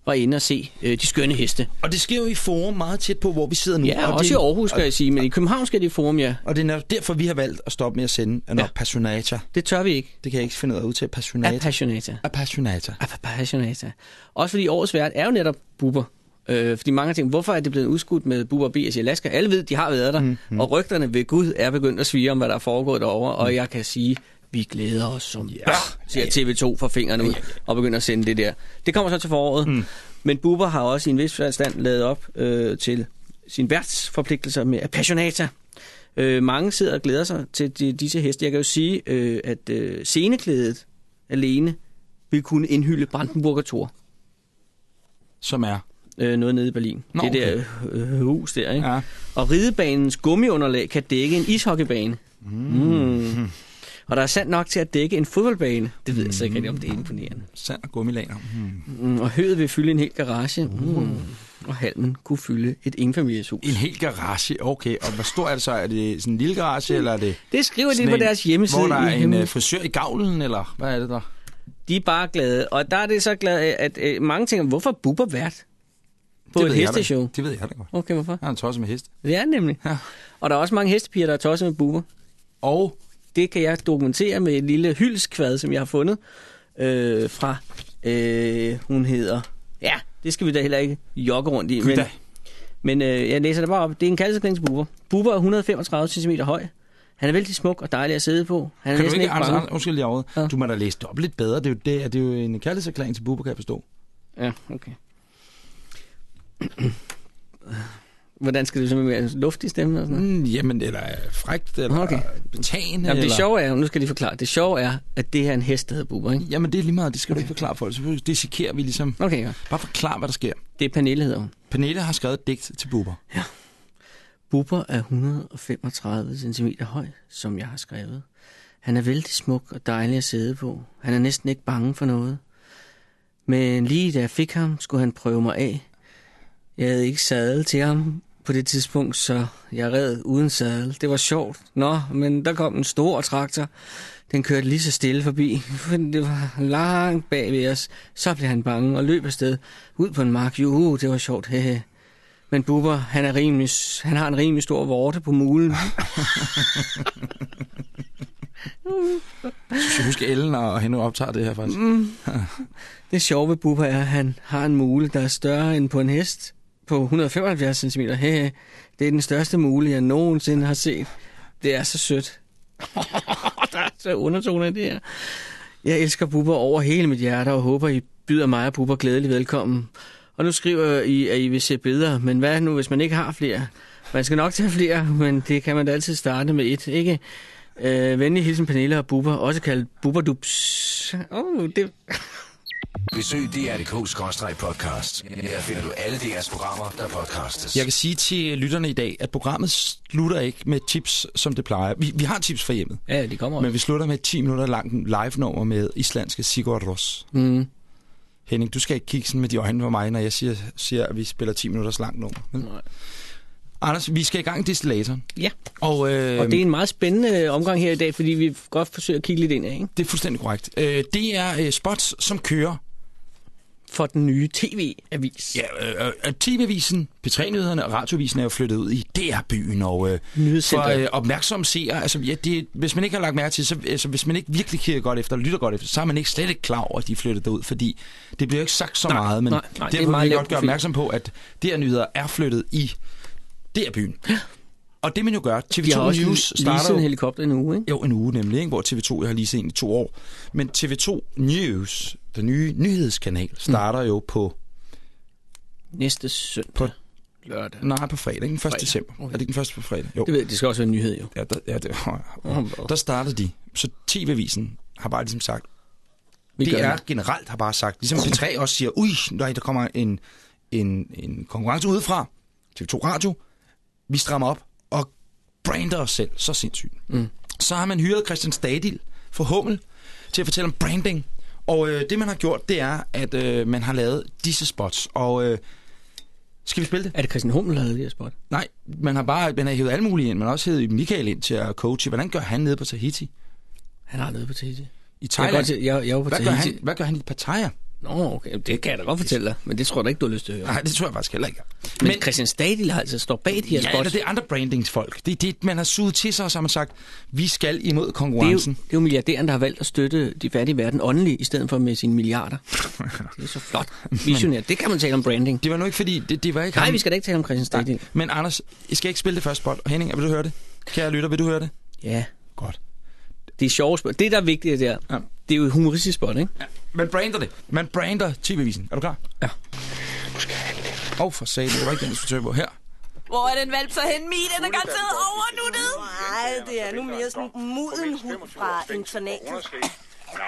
var inde og se øh, de skønne heste. Og det sker jo i forum meget tæt på, hvor vi sidder nu. Ja, og også det, i Aarhus, skal jeg sige, men i København skal det i forum, ja. Og det er derfor, vi har valgt at stoppe med at sende en ja. Passionata. Det tør vi ikke. Det kan jeg ikke finde ud af at udtale. Passionata. Appassionata. Appassionata. Appassionata. Også fordi årets vært er jo netop Bubber. Øh, fordi mange tænkt, hvorfor er det blevet udskudt med Bubber B.S. i Alaska? Alle ved, de har været der, mm-hmm. og rygterne ved Gud er begyndt at svige om, hvad der er foregået derovre, og jeg kan sige, vi glæder os som ja. bør, siger TV2 for fingrene ud, og begynder at sende det der. Det kommer så til foråret, mm. men Bubber har også i en vis forstand lavet op øh, til sin værtsforpligtelser med Appassionata. Øh, mange sidder og glæder sig til de, disse heste. Jeg kan jo sige, øh, at øh, sceneklædet alene vil kunne indhylde Brandenburger Tor. Som er. Øh, noget nede i Berlin. Nå, det der øh, hus der, ikke? Ja. Og ridebanens gummiunderlag kan dække en ishockeybane. Mm. Og der er sandt nok til at dække en fodboldbane. Det ved jeg så ikke rigtig, om det er imponerende. Sand og gummilaner. Mm. Mm. Og høet vil fylde en hel garage. Mm. Og halmen kunne fylde et enfamilieshus. En hel garage, okay. Og hvor stor er det så? Er det sådan en lille garage, eller er det... Det skriver de på en, deres hjemmeside. Hvor der er en øh, frisør i gavlen, eller hvad er det der? De er bare glade. Og der er det så glad, at øh, mange tænker, hvorfor Bubber vært på det et hesteshow? Det ved jeg da godt. Okay, hvorfor? Jeg har en tosse med hest. Det er nemlig. Ja. Og der er også mange hestepiger, der er tosset med Bubber. Og Det kan jeg dokumentere med et lille hyldskvad, som jeg har fundet øh, fra, øh, hun hedder... Ja, det skal vi da heller ikke jogge rundt i. Men, men øh, jeg læser det bare op. Det er en kaldeseklingsbuber. Buber er 135 cm høj. Han er vældig smuk og dejlig at sidde på. Han er kan du ikke, ikke Anders, bange. Anders, undskyld lige over. Ja. Du må da læse det op lidt bedre. Det er jo, det, det er jo en kærlighedserklæring til Bubber, kan jeg forstå. Ja, okay. Hvordan skal det så med en luftig stemme? Og sådan noget? Mm, jamen, eller frægt, eller okay. Okay. betagende. Jamen, det eller... sjove er, nu skal de forklare, det sjove er, at det her er en hest, der hedder Buber, ikke? Jamen, det er lige meget, det skal du ikke forklare folk. Så dissekerer vi ligesom. Okay, ja. Bare forklar, hvad der sker. det er Pernille, hedder hun. Pernille har skrevet et digt til Bubber. Bubber er 135 cm høj, som jeg har skrevet. Han er vældig smuk og dejlig at sidde på. Han er næsten ikke bange for noget. Men lige da jeg fik ham, skulle han prøve mig af. Jeg havde ikke sadel til ham på det tidspunkt, så jeg red uden sadel. Det var sjovt. Nå, men der kom en stor traktor. Den kørte lige så stille forbi. Det var langt bag ved os. Så blev han bange og løb afsted ud på en mark. Jo, det var sjovt. Hehe. Men Bubber, han, er rimelig, han har en rimelig stor vorte på mulen. Så skal huske Ellen og hende optager det her faktisk. Mm. Det sjove ved Bubber er, at han har en mule, der er større end på en hest på 175 cm. Hey, det er den største mule, jeg nogensinde har set. Det er så sødt. der er så undertoner i det her. Jeg elsker Bubber over hele mit hjerte og håber, I byder mig og Bubber glædelig velkommen. Og nu skriver I, at I vil se bedre, men hvad nu, hvis man ikke har flere? Man skal nok tage flere, men det kan man da altid starte med et, ikke? Øh, venlig hilsen Pernille og Bubber, også kaldt Bubberdubs. Oh, det... Besøg dr.dk-podcast. Her finder du alle DR's programmer, der podcastes. Jeg kan sige til lytterne i dag, at programmet slutter ikke med tips, som det plejer. Vi, vi har tips fra hjemmet, Ja, de kommer men vi slutter med et 10 minutter langt live-nummer med islandske Sigurd Ross. Mm. Henning, du skal ikke kigge sådan med de øjne på mig, når jeg siger, siger at vi spiller 10 minutters langt nummer. Men, Nej. Anders, vi skal i gang i distillatoren. Ja, Og, øh, og det er en meget spændende øh, omgang her i dag, fordi vi godt forsøger at kigge lidt ind af, ikke? det er fuldstændig korrekt. Øh, det er øh, spots, som kører For den nye tv-avis. Ja, øh, øh, TV-avisen, P3-nyhederne og radiovisen er jo flyttet ud i DR-byen, og øh, for øh, opmærksomme seere, altså ja, det, hvis man ikke har lagt mærke til, så altså, hvis man ikke virkelig kigger godt efter, og lytter godt efter, så er man ikke slet ikke klar over, at de er flyttet derud, fordi det bliver jo ikke sagt så Nej, meget, men nej, nej, det er derfor meget vil vi lav godt gøre opmærksom på, at DR-nyheder er flyttet i DR-byen. Og det man jo gør, De har TV2 også News starter en helikopter en uge, ikke? jo en uge nemlig, ikke? hvor TV2 jeg har lige set en i to år. Men TV2 News, den nye nyhedskanal, starter jo på Næste søndag. På lørdag. Nej, på fredag, ikke? Den 1. Fredag. december. Okay. Er det ikke den første på fredag? Jo. Det, ved, jeg, det skal også være en nyhed, jo. Ja, der, ja, det, Åh, der startede de. Så TV-avisen har bare ligesom sagt, Vi det er generelt har bare sagt, ligesom P3 også siger, ui, nej, der kommer en, en, en konkurrence udefra, TV2 Radio, vi strammer op brander os selv, så sindssygt. Mm. Så har man hyret Christian Stadil for Hummel til at fortælle om branding, og øh, det man har gjort, det er, at øh, man har lavet disse spots, og øh, skal vi spille det? Er det Christian Hummel, der har lavet det her spot? Nej, man har bare man har hævet alle mulige ind, man har også hævet Michael ind til at coache. Hvordan gør han nede på Tahiti? Han har noget på Tahiti. I Jeg, Thailand? godt, jeg, jeg, jeg var på hvad, gør Tahiti. han, hvad gør han i Pattaya? Nå, okay. Det kan jeg da godt fortælle dig, men det tror jeg da ikke, du har lyst til at høre. Nej, det tror jeg faktisk heller ikke. Men, men Christian Stadil har altså står bag de her Ja, spots. eller det er andre brandingsfolk. Det er det, man har suget til sig, og så har man sagt, vi skal imod Det er, jo, konkurrencen. det er jo milliardæren, der har valgt at støtte de fattige verden åndeligt, i stedet for med sine milliarder. Det er så flot. Visionært. Det kan man tale om branding. Det var nu ikke fordi, det, det var ikke Nej, ham. vi skal da ikke tale om Christian Stadil. Nej. Men Anders, I skal ikke spille det første spot. Og Henning, vil du høre det? Kære lytter, vil du høre det? Ja, Godt. det er sjovt. Det, der er vigtigt der, Ja. Det er jo et humoristisk spot, ikke? Man brander det. Man brander TV-avisen. Er du klar? Ja. Åh, oh, for satan, det var ikke den, du skulle på. Her. Hvor er den valp så hen? Mi, den er garanteret overnuttet. Nej, det er nu mere sådan en moden hund fra internatet.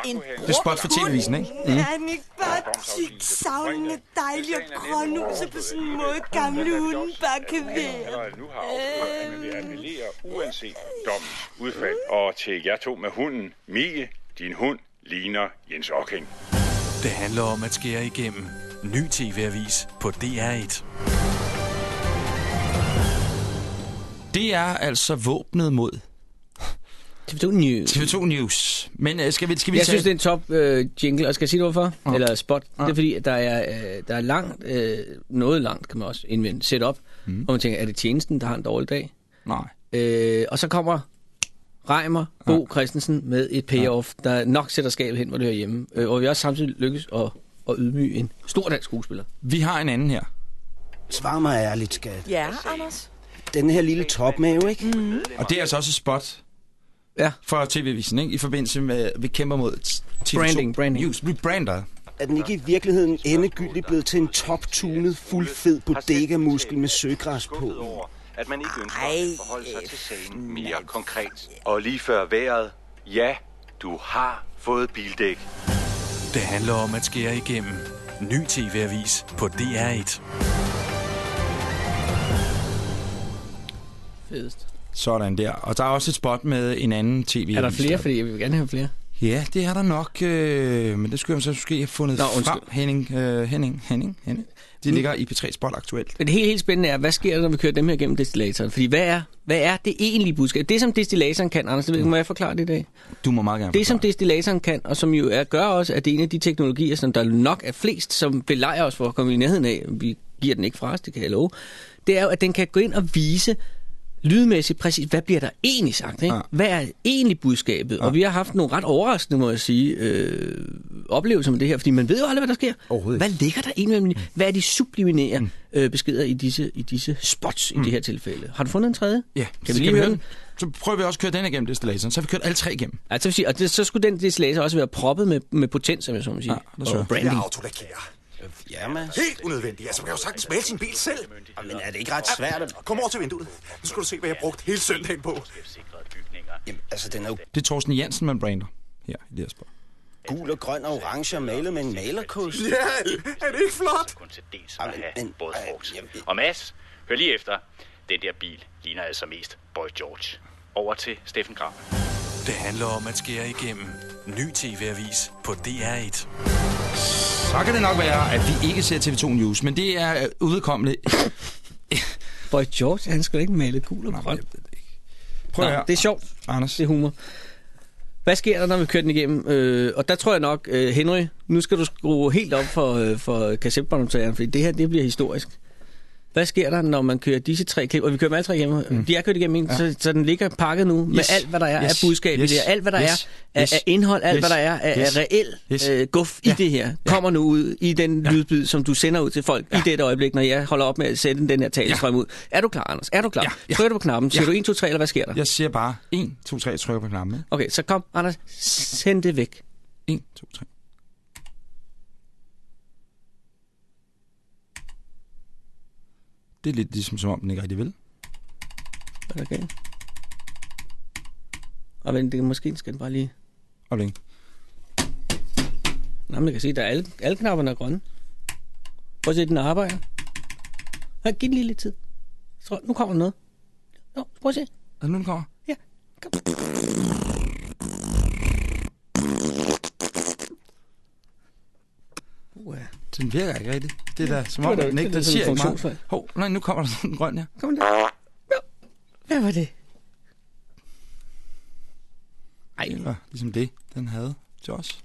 En Det er spot for TV-avisen, ikke? Mm. Er han ikke bare tykt, savnende, dejlig og grønnuse på sådan en måde, gamle hunde bare kan være? Nu har at man vil appellere uanset dommens udfald. Og til jer to med hunden, Mie, din hund ligner Jens Ocking. Det handler om at skære igennem. Ny TV-avis på DR1. Det er altså våbnet mod TV2 News. TV2 News. Men uh, skal vi, skal vi Jeg tage... synes, det er en top øh, jingle, og skal jeg sige noget for? Ja. Eller spot. Ja. Det er fordi, at der er, øh, der er langt, øh, noget langt, kan man også indvende, setup, Mhm. mm. hvor man tænker, er det tjenesten, der har en dårlig dag? Nej. Øh, og så kommer Reimer, Bo Christensen med et payoff, der nok sætter skabet hen, hvor det hører hjemme. Øh, og vi også samtidig lykkes at, at ydmyge en stor dansk skuespiller. Vi har en anden her. Svar mig ærligt, skat. Ja, Anders. Den her lille topmave, ikke? Mm. Og det er altså også et spot ja. for TV-avisen, ikke? I forbindelse med, at vi kæmper mod TV2 Branding, branding. News. Vi brander. Er den ikke i virkeligheden endegyldigt blevet til en top-tunet, fuldfed bodega-muskel med søgræs på? At man ikke ønsker at forholde sig til sagen mere konkret. Og lige før vejret, ja, du har fået bildæk. Det handler om at skære igennem. Ny TV-avis på DR1. Fedest. Sådan der. Og der er også et spot med en anden tv Er der flere? Fordi jeg vil gerne have flere. Ja, det er der nok. Øh, men det skulle jeg så måske have fundet Nå, Nå, undskyld. frem. Henning, øh, Henning, Henning, Henning. De ligger i P3 Spot aktuelt. Men det helt, helt spændende er, hvad sker der, når vi kører dem her gennem destillatoren? Fordi hvad er, hvad er det egentlige budskab? Det, som destillatoren kan, Anders, det må jeg forklare det i dag? Du må meget gerne Det, som destillatoren kan, og som jo er, gør også, at det er en af de teknologier, som der nok er flest, som belejrer os for at komme i nærheden af, vi giver den ikke fra os, det kan jeg love, det er jo, at den kan gå ind og vise lydmæssigt præcis, hvad bliver der egentlig sagt? Ikke? Ja. Hvad er egentlig budskabet? Ja. Og vi har haft nogle ret overraskende, må jeg sige, øh, oplevelser med det her, fordi man ved jo aldrig, hvad der sker. Hvad ligger der egentlig? Mm. Hvad er de subliminære mm. øh, beskeder i disse, i disse spots mm. i det her tilfælde? Har du fundet en tredje? Ja, Kan så vi lige høre den? Så prøver vi også at køre den igennem destillatoren. Så har vi kørt alle tre igennem. Altså, vil sige, og det, så skulle den destillator også være proppet med, med potens, som jeg så må sige. Ja, så og branding. Jeg autolakerer. Ja, Mads. Helt unødvendigt. Altså, man kan jo sagtens male sin bil selv. Men er det ikke ret svært? At... Kom over til vinduet. Nu skal du se, hvad jeg har brugt hele søndagen på. Jamen, altså, den er jo Det er Thorsten Jansen, man brander her i det her spot. gul og grøn og orange og malet med en malerkost. Ja, er det ikke flot? Kun til dels Ej, at men- have men- både jamen, Og Mads, hør lige efter. Den der bil ligner altså mest Boy George. Over til Steffen Gram. Det handler om at skære igennem. Ny TV-avis på DR1. Så kan det nok være, at vi ikke ser TV2 News, men det er øh, udkommende. Boy George, han skal ikke male gul og grøn. Prøv Nå, det er sjovt. Anders. Det er humor. Hvad sker der, når vi kører den igennem? Øh, og der tror jeg nok, øh, Henry, nu skal du skrue helt op for, øh, for kassettebåndoptageren, fordi det her, det bliver historisk. Hvad sker der, når man kører disse tre klip? Og vi kører dem alle tre igennem. Mm. De er kørt igennem en, ja. så, så den ligger pakket nu med Yes. alt, hvad der er Yes. af budskab Yes. i det her. Alt, hvad der Yes. er af, Yes. af indhold, alt, Yes. hvad der er af, Yes. reel Yes. øh, guf Ja. i det her, kommer nu ud i den ja. lydbid, som du sender ud til folk ja. i det øjeblik, når jeg holder op med at sætte den her talestrøm ud. Er du klar, Anders? Er du klar? Ja. Ja. Trykker du på knappen? Siger Ja. du 1, 2, 3, eller hvad sker der? Jeg siger bare 1, 2, 3, trykker på knappen. Okay, så kom, Anders, send det væk. 1, 2, 3. Det er lidt ligesom, som om den ikke rigtig vil. Hvad er der galt? Og vent, det, måske skal den bare lige... Og længe. Nå, jeg kan se, der er alle, alle knapperne er grønne. Prøv at se, den arbejder. Ja, giv den lige lidt tid. Tror, nu kommer noget. Nå, prøv at se. Er nu, den kommer? Ja, kom. Uh, Den virker ikke rigtigt. Det er da, som det om var den det ikke, den siger ikke meget. Hov, nej, nu kommer der sådan en grøn her. Kom der. Hvad var det? Ej, Det var ligesom det, den havde til os.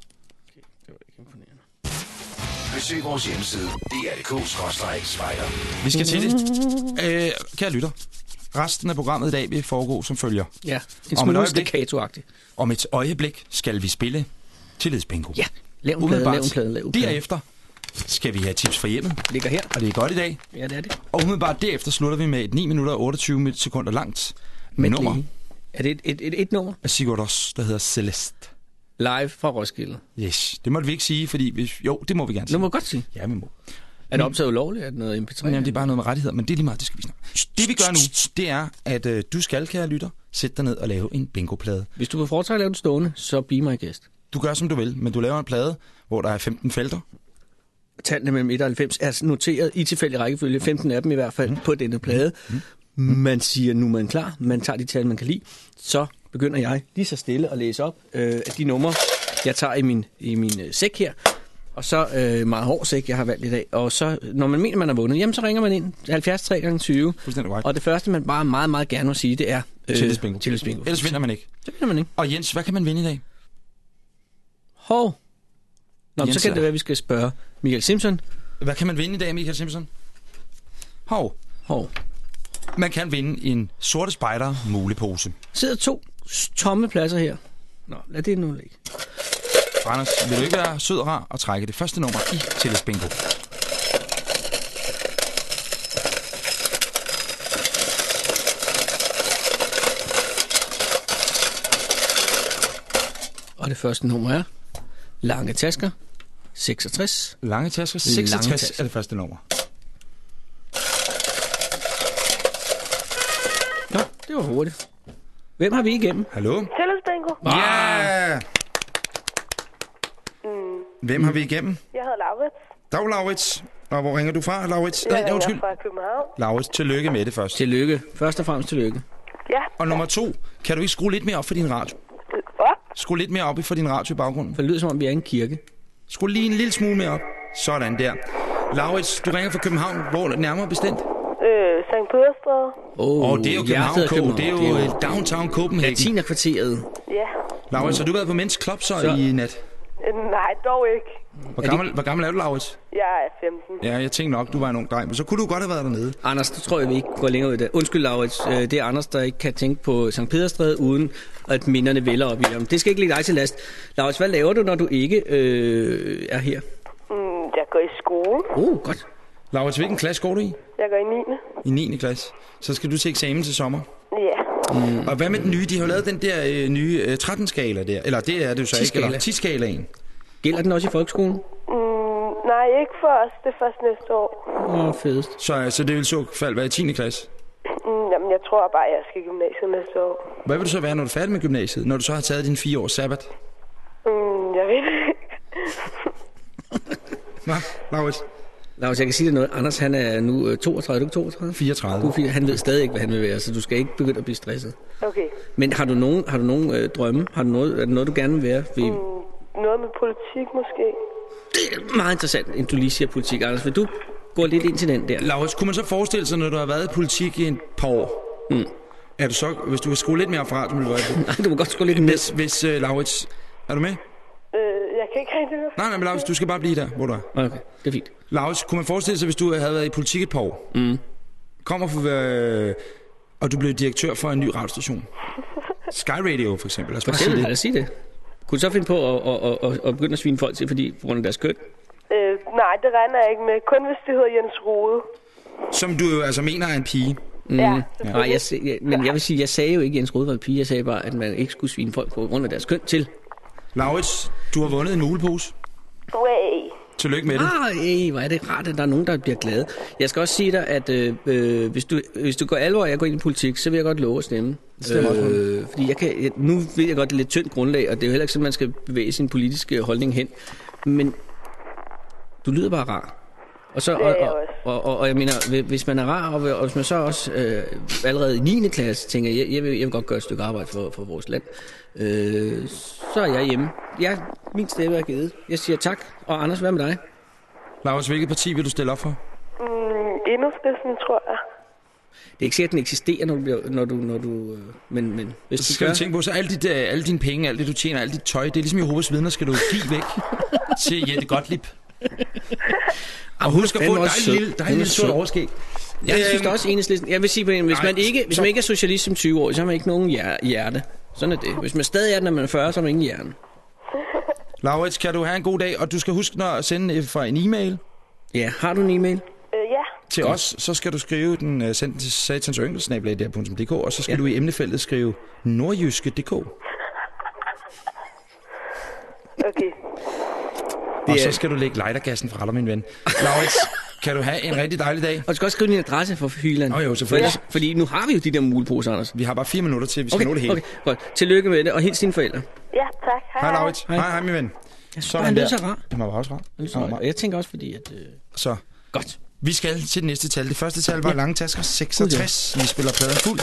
Besøg vores hjemmeside, dr.dk-spejder. Vi skal til det. Øh, kære lytter, resten af programmet i dag vil foregå som følger. Ja, en Om et smule øjeblik- staccato-agtigt. Om et øjeblik skal vi spille tillidsbingo. Ja, lav en plade, lav en plade, lav en plade. Derefter skal vi have tips fra hjemmet. Ligger her. Og det er godt i dag. Ja, det er det. Og umiddelbart derefter slutter vi med et 9 minutter og 28 sekunder langt Medley. nummer Er det et, et, et, et nummer? af Sigurd Os, der hedder Celeste. Live fra Roskilde. Yes, det måtte vi ikke sige, fordi hvis... Jo, det må vi gerne sige. Nu må jeg godt sige. Ja, vi må. Er det optaget ulovligt? Er det noget MP3? Jamen, det er bare noget med rettigheder, men det er lige meget, det skal vi snakke. Det vi gør nu, det er, at øh, du skal, kære lytter, sætte dig ned og lave en bingo-plade. Hvis du vil foretrække at lave den stående, så be my guest. Du gør, som du vil, men du laver en plade, hvor der er 15 felter. Tallene mellem 1 og 90 er noteret i tilfældig rækkefølge, 15 af dem i hvert fald, mm. på denne plade. Mm. Man siger, nu er man klar, man tager de tal, man kan lide. Så begynder jeg lige så stille at læse op øh, af de numre, jeg tager i min, i min øh, sæk her. Og så øh, meget hård sæk, jeg har valgt i dag. Og så, når man mener, man har vundet, jamen så ringer man ind 70 3 gange 20 Fuldstændig right. Og det første, man bare meget, meget gerne må sige, det er... Øh, Tillidsbingo. Ellers vinder man ikke. Så vinder man ikke. Og Jens, hvad kan man vinde i dag? Hov. Nå, Jens så kan det være, at vi skal spørge Michael Simpson. Hvad kan man vinde i dag, Michael Simpson? Hov. Hov. Man kan vinde en sorte spejder mulepose. sidder to tomme pladser her. Nå, lad det nu ligge. Anders, vil du ikke være sød og rar og trække det første nummer i tillidsbingo? Og det første nummer er Lange Tasker, 66. Lange tasker, 66 Lange tasker. er det første nummer. Nå, det var hurtigt. Hvem har vi igennem? Hallo? Tillidsbingo. Ja! Mm. Hvem har vi igennem? Jeg hedder Laurits. Dag, Laurits. Og hvor ringer du fra, Laurits? Jeg Nej, ringer undskyld. fra København. Laurits, tillykke med det først. Tillykke. Først og fremmest tillykke. Ja. Og nummer to, kan du ikke skrue lidt mere op for din radio? Skru lidt mere op for din radio i baggrunden. For det lyder som om, vi er i en kirke. Skru lige en lille smule mere op. Sådan der. Laurits, du ringer fra København. Hvor nærmere bestemt? Øh, St. Pederstræde. Oh, Og det er jo København, af København. Det er jo København. øh, downtown Copenhagen. Latinerkvarteret. Ja. Laurits, har du været på Mens Club så, Så- i nat? Øh, nej, dog ikke. Hvor gammel, hvor gammel er du, Laurits? Jeg er 15. Ja, jeg tænkte nok, du var en ung dreng, men så kunne du godt have været dernede. Anders, det tror jeg, vi ikke går længere ud i det. Undskyld, Laurits. Øh, Det er Anders, der ikke kan tænke på St. Pederstræde, uden at minderne vælger op i ham. Det skal ikke ligge dig til last. Laurits, hvad laver du, når du ikke øh, er her? Mm, jeg går i skole. Oh, godt. Laurits, hvilken klasse går du i? Jeg går i 9. I 9. klasse. Så skal du til eksamen til sommer. Ja. Mm. Og hvad med den nye? De har jo lavet den der øh, nye øh, 13-skala der. Eller det er det jo så ikke. 10-skala. Eller 10-skalaen. Gælder den også i folkeskolen? Mm, nej, ikke for os. Det er først næste år. Åh, oh, fedest. Så, så det vil så fald være i 10. klasse. Mm, jamen, jeg tror bare, jeg skal i gymnasiet næste år. Hvad vil du så være, når du er færdig med gymnasiet? Når du så har taget din fire års sabbat? Mm, jeg ved det ikke. Hvad, Laurits? Lars, jeg kan sige dig noget. Anders, han er nu øh, 32, er du ikke 32? 34. Du er Han ved stadig ikke, hvad han vil være, så du skal ikke begynde at blive stresset. Okay. Men har du nogen, har du nogen øh, drømme? Har du noget, er det noget, du gerne vil være? Vi, Mm, noget med politik måske. det er meget interessant, end du lige siger politik, Anders. Vil du gå lidt ind til den der? Laurits, kunne man så forestille sig, når du har været i politik i et par år, mm. er du så, hvis du vil skrue lidt mere for radioen, vil du være det? Nej, du må godt skrue lidt ned. Hvis, hvis uh, Laurits, er du med? Øh, jeg kan ikke rigtig høre. Nej, nej, men Laurits, du skal bare blive der, hvor du er. Okay, det er fint. Laurits, kunne man forestille sig, hvis du havde været i politik et par år, mm. kommer for, øh, og du blev direktør for en ny radiostation? Sky Radio, for eksempel. Lad os sige det. lad os sige det. Kunne du så finde på at, at, at, at, at begynde at svine folk til, fordi på grund af deres køn? Øh, nej, det regner jeg ikke med. Kun hvis det hedder Jens Rode. Som du jo altså mener er en pige. Mm. Ja, Nej, jeg, jeg, men jeg vil sige, jeg sagde jo ikke, at Jens Rode var en pige. Jeg sagde bare, at man ikke skulle svine folk på grund af deres køn til. Laurits, du har vundet en mulepose. Way. Tillykke med det. Ah, ej, hvor er det rart, at der er nogen, der bliver glade. Jeg skal også sige dig, at øh, øh, hvis, du, hvis du går alvor, jeg går ind i politik, så vil jeg godt love at stemme. Det stemmer øh, fordi jeg kan, jeg, nu ved jeg godt, det er lidt tyndt grundlag, og det er jo heller ikke sådan, man skal bevæge sin politiske holdning hen. Men du lyder bare rar. Og, så, og, og, og, og, og jeg mener, hvi- hvis man er rar, og, og hvis man så også øh, allerede i 9. klasse tænker, jeg, jeg, vil, jeg vil godt gøre et stykke arbejde for, for vores land, øh, så er jeg hjemme. Ja, min stemme er givet. Jeg siger tak. Og Anders, hvad med dig? Laurits, hvilket parti vil du stille op for? Mm, enhedslisten, tror jeg. Det er ikke sikkert, at den eksisterer, når du, bliver, når du, når du øh, men, men hvis Så du skal gør, du tænke på, så alle, dit, alle dine penge, alt det du tjener, alt dit tøj, det er ligesom Jehovas vidner, skal du give væk til Jette Gottlieb. Og husk at få dejligt sød. lille, er sort sød. overskæg. Jeg synes Øhm, da også enhedslisten. Jeg vil sige, på en, hvis, nej, man ikke, hvis så- man ikke er socialist som 20 år, så har man ikke nogen hjer- hjerte. Sådan er det. Hvis man stadig er når man er 40, så har man ingen hjerne. Laurits, kan du have en god dag, og du skal huske når at sende øh, fra en e-mail Ja, har du en e-mail? Øh, ja. til os, så skal du skrive den, uh, send den til satansyngelsnablag.dk, og så skal Ja. du i emnefeltet skrive nordjyske.dk. Okay. Og er- så skal du lægge lightergassen fra dig, min ven. Laurits, kan du have en rigtig dejlig dag? Og du skal også skrive din adresse for Hyland. Nå jo, selvfølgelig. For, fordi nu har vi jo de der muleposer, Anders. Vi har bare fire minutter til, vi skal Okay, nå det hele. okay, godt. Tillykke med det, og hils dine forældre. Ja, tak. Hej, Laurits. Hej, hej, min ven. Jeg synes Sådan han lyder der. så rar. Det var også rar. Han. Og Jeg tænker også, fordi at... Øh... Så, Godt. vi skal til det næste tal. Det første tal var Ja. lange tasker 66. Vi spiller pladen fuld.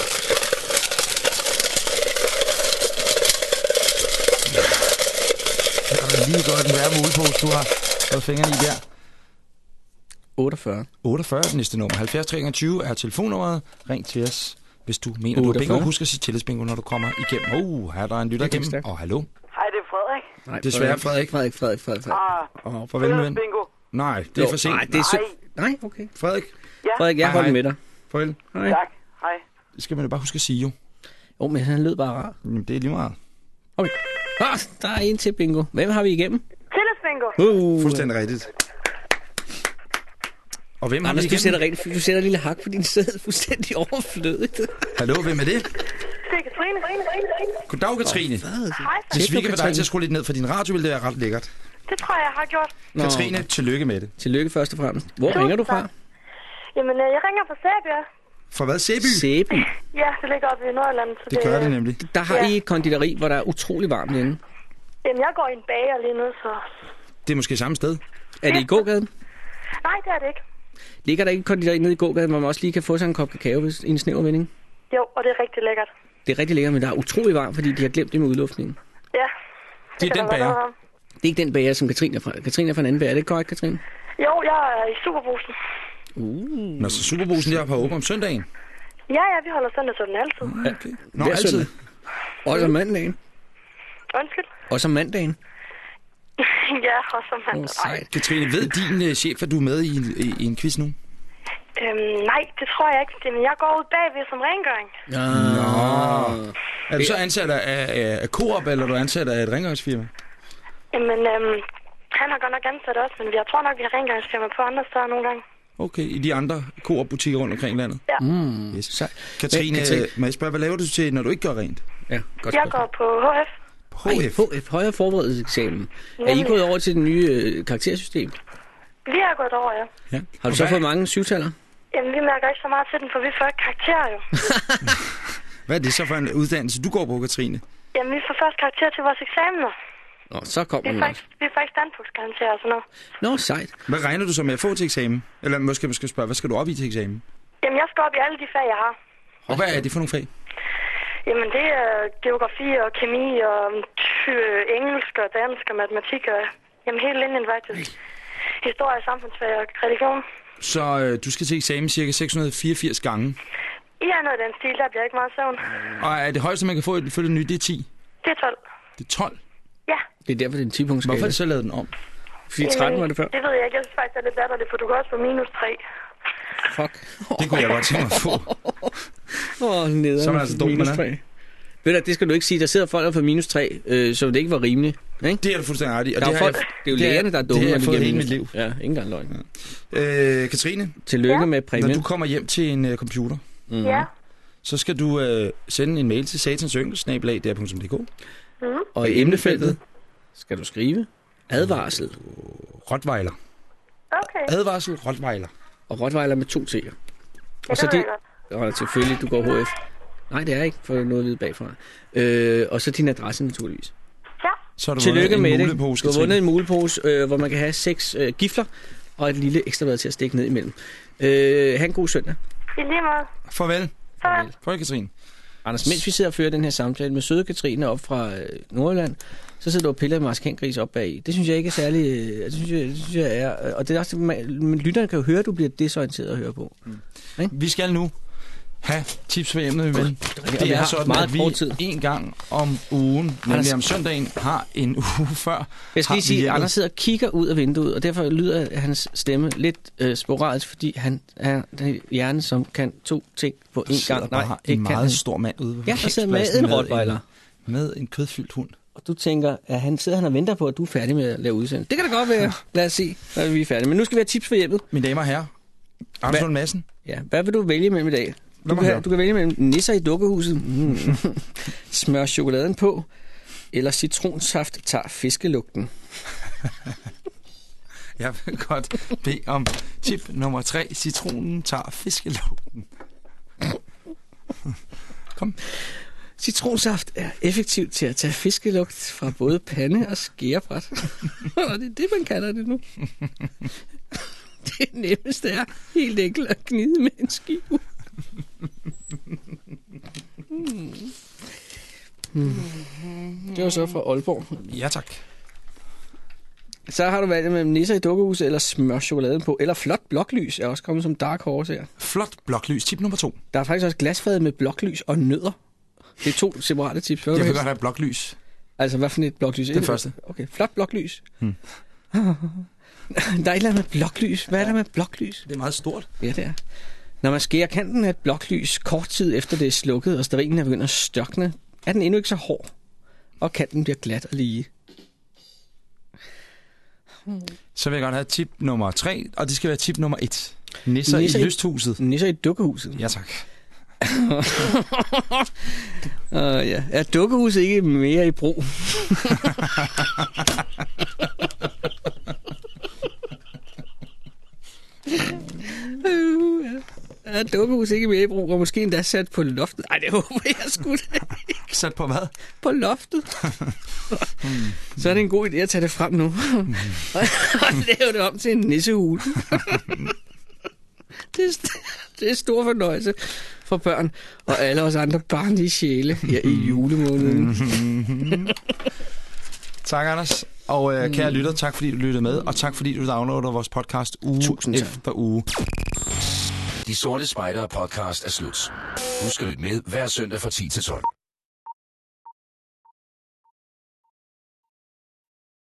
Jeg har lige gået den værre mulepose, du har fået fingrene i der. 48. 48 er næste nummer. 70 320 er telefonnummeret. Ring til os, hvis du mener, du har 48. bingo. Husk at sige tillidsbingo, når du kommer igennem. Uh, her er der en lytter er igennem. Og hallo. Hej, det er Frederik. Nej, Desværre, Frederik. Frederik, Frederik, Frederik. Frederik. Ah, Og farvel, min ven. bingo. Nej, det er for sent. Nej, det er så... Nej, okay. Frederik. Ja, Frederik, jeg Hej, holder med dig. Farvel. Hej. tak. Hej. Det skal man jo bare huske at sige, jo. Jo, men han lød bare rar. Jamen, det er lige meget. Okay. Ah, der er en til bingo. Hvem har vi igennem? Tillidsbingo. Uh. Fuldstændig rigtigt. Og hvem har vi Anders, du sætter, rigtig, du sætter et lille hak på din sæde fuldstændig overflødigt. Hallo, hvem er det? Det er Katrine. Goddag, Katrine. Hej. Hvis vi kan få dig til at skrue lidt ned for din radio, ville det være ret lækkert. Det tror jeg, jeg har gjort. Nå. Katrine, tillykke med det. Tillykke først og fremmest. Hvor Tusind ringer du fra? tak. Jamen, øh, jeg ringer fra Sabia. For hvad? Sæby? Sæby. Ja, det ligger oppe i Nordjylland. Så Det gør det nemlig. Der har I et konditori, hvor der er utrolig varmt inde. Jamen, jeg går i en bager lige nu, så... Det er måske samme sted. Er det i gågaden? Nej, det er det ikke. Ligger der ikke et konditori nede i gågaden, hvor man også lige kan få sig en kop kakao hvis- i en snæver vending? Jo, og det er rigtig lækkert. Det er rigtig lækkert, men der er utrolig varmt, fordi de har glemt det med udluftningen. Ja. Det er kan den bager. Det er ikke den bager, som Katrine er fra. Katrine er fra en anden bager. Er det ikke korrekt, Katrine? Jo, jeg er i Superbrusen. Når så Superbrusen der på åben om søndagen. Ja, ja, vi holder søndag sådan altid. Okay. Nå, Hver altid. søndag. Også om mandagen. Undskyld. Også om mandagen. ja, og så man... Åh, sejt. Katrine, ved din uh, chef, at du er med i, en- i, i en quiz nu? Øhm, nej, det tror jeg ikke. Men jeg går ud bagved som rengøring. Ja. Nå. Er du så ansat af, af, af Coop, eller er du ansat af et rengøringsfirma? Jamen, øhm, han har godt nok ansat os, men jeg tror nok, vi har rengøringsfirma på andre steder nogle gange. Okay, i de andre Coop-butikker rundt omkring i landet? Ja. Mm. Yes. Katrine, Men, Katrine- må jeg spørge, hvad laver du til, når du ikke gør rent? Ja, godt Jeg spørgsmål. går på HF. HF. Ej, HF, højere forberedelseseksamen. Er I gået over til det nye øh, karaktersystem? Vi har gået over, ja. Ja. Har du så fået mange syvtaller? Jamen, vi mærker ikke så meget til den, for vi får ikke karakterer jo. Hvad er det så for en uddannelse, du går på, Katrine? Jamen, vi får først karakter til vores eksamener. Nå, så Vi kommer den får nok. ikke, vi får ikke standpunktskarakter og sådan noget. Nå, sejt. Hvad regner du så med at få til eksamen? Eller måske man skal spørge, hvad skal du op i til eksamen? Jamen, jeg skal op i alle de fag, jeg har. Og hvad er det for nogle fag? Jamen, det er geografi og kemi og ty- engelsk og dansk og matematik og jamen, hele linjen faktisk. Historie, samfundsfag og religion. Så øh, du skal til eksamen cirka 684 gange. I er noget af den stil, der bliver ikke meget søvn. Og er det højeste, man kan få ifølge det nye, det er 10? Det er 12. Det er 12? Ja. Det er derfor, det er en 10 punkts Hvorfor det så lavet den om? Fordi 13 var det før. Det ved jeg ikke. Jeg synes faktisk, det er lidt latterligt, for du kan også få minus 3. Fuck. Det kunne jeg godt tænke mig at få. Åh, oh, nede. Så er man altså dum, man er. Ved du, det skal du ikke sige. Der sidder folk, der får minus 3, øh, så det ikke var rimeligt. Ikke? Det er du fuldstændig ret i. og Der er det, folk, har det er jo det lægerne, der er dumme, Det har jeg fået hele mit minus. liv. Ja, ikke engang løgn. Øh, Katrine, Tillykke ja. med præmien. når du kommer hjem til en uh, computer, Mhm. Ja. så skal du uh, sende en mail til satansyngel.dk Mm. Og i emnefeltet skal du skrive advarsel. Rottweiler. Okay. Advarsel Rottweiler. Og Rottweiler med to T'er. Og så det Og selvfølgelig, du går HF. Nej, det er ikke, for noget at vide bagfra. Øh, og så din adresse naturligvis. Så har du Tillykke vundet med en det. Du har vundet en mulepose, øh, hvor man kan have seks øh, gifler og et lille ekstrablad til at stikke ned imellem. Øh, ha' en god søndag. I lige måde. Farvel. Farvel. Farvel, Katrine. Anders, mens vi sidder og fører den her samtale med søde Katrine op fra øh, Nordjylland, så sidder du og piller en marskangris op bag. Det synes jeg ikke er særlig... Øh, det, synes jeg, det synes jeg er... Og det er også, men lytterne kan jo høre, at du bliver desorienteret at høre på. Mm. Vi skal nu have tips for emnet, ven. Det er sådan, meget at vi tid. en gang om ugen, nemlig om søndagen, har en uge før. Jeg skal lige sige, at. Anders sidder og kigger ud af vinduet, og derfor lyder hans stemme lidt øh, sporadisk, fordi han er den hjerne, som kan to ting på én sidder gang. Nej, en det kan meget han. stor mand ude på Ja, der sidder med en rottweiler. Med en kødfyldt hund. Og du tænker, at han sidder han og venter på, at du er færdig med at lave udsendelse. Det kan da godt være. Lad os se, når vi er færdige. Men nu skal vi have tips for hjemmet. Mine damer og herrer, Anders Madsen. Ja, hvad vil du vælge mellem i dag? Du kan, høre. du kan vælge mellem nisser i dukkehuset, mm. smør chokoladen på, eller citronsaft tager fiskelugten. Jeg vil godt bede om tip nummer tre. Citronen tager fiskelugten. Kom. Citronsaft er effektivt til at tage fiskelugt fra både pande og skærebræt. og det er det, man kalder det nu. det nemmeste er helt enkelt at gnide med en skive. Mm. Det var så fra Aalborg. Ja, tak. Så har du valgt mellem nisser i dukkehuset, eller smør chokoladen på, eller flot bloklys er også kommet som dark horse her. Flot bloklys. Tip nummer to. Der er faktisk også glasfad med bloklys og nødder. Det er to separate tips. Jeg vil godt have bloklys. Altså, hvad for et bloklys? Det første. Okay, flot bloklys. Hmm. Der er et eller andet med bloklys. Hvad er der med bloklys? Det er meget stort. Ja, det er. Når man skærer kanten af et bloklys kort tid efter det er slukket, og sterinen er begyndt at størkne, er den endnu ikke så hård, og kanten bliver glat og lige. Så vil jeg godt have tip nummer tre, og det skal være tip nummer et. Nisser, Nisser i lysthuset. Nisser i dukkehuset. Ja, tak. Uh, ja. Er dukkehuset ikke mere i brug? Uh, ja. Er dukkehuset ikke mere i brug, og måske endda sat på loftet? Nej, det håber jeg sgu da ikke. Sat på hvad? På loftet. Så er det en god idé at tage det frem nu. og lave det om til en nissehule. det, er, det er stor fornøjelse for børn og alle os andre barnlige sjæle her i julemåneden. Tak, Anders. Og øh, kære lytter, tak fordi du lyttede med, og tak fordi du downloader vores podcast uge Tusind tak. efter uge. De Sorte Spejdere podcast er slut. Husk at lytte med hver søndag fra 10 til 12.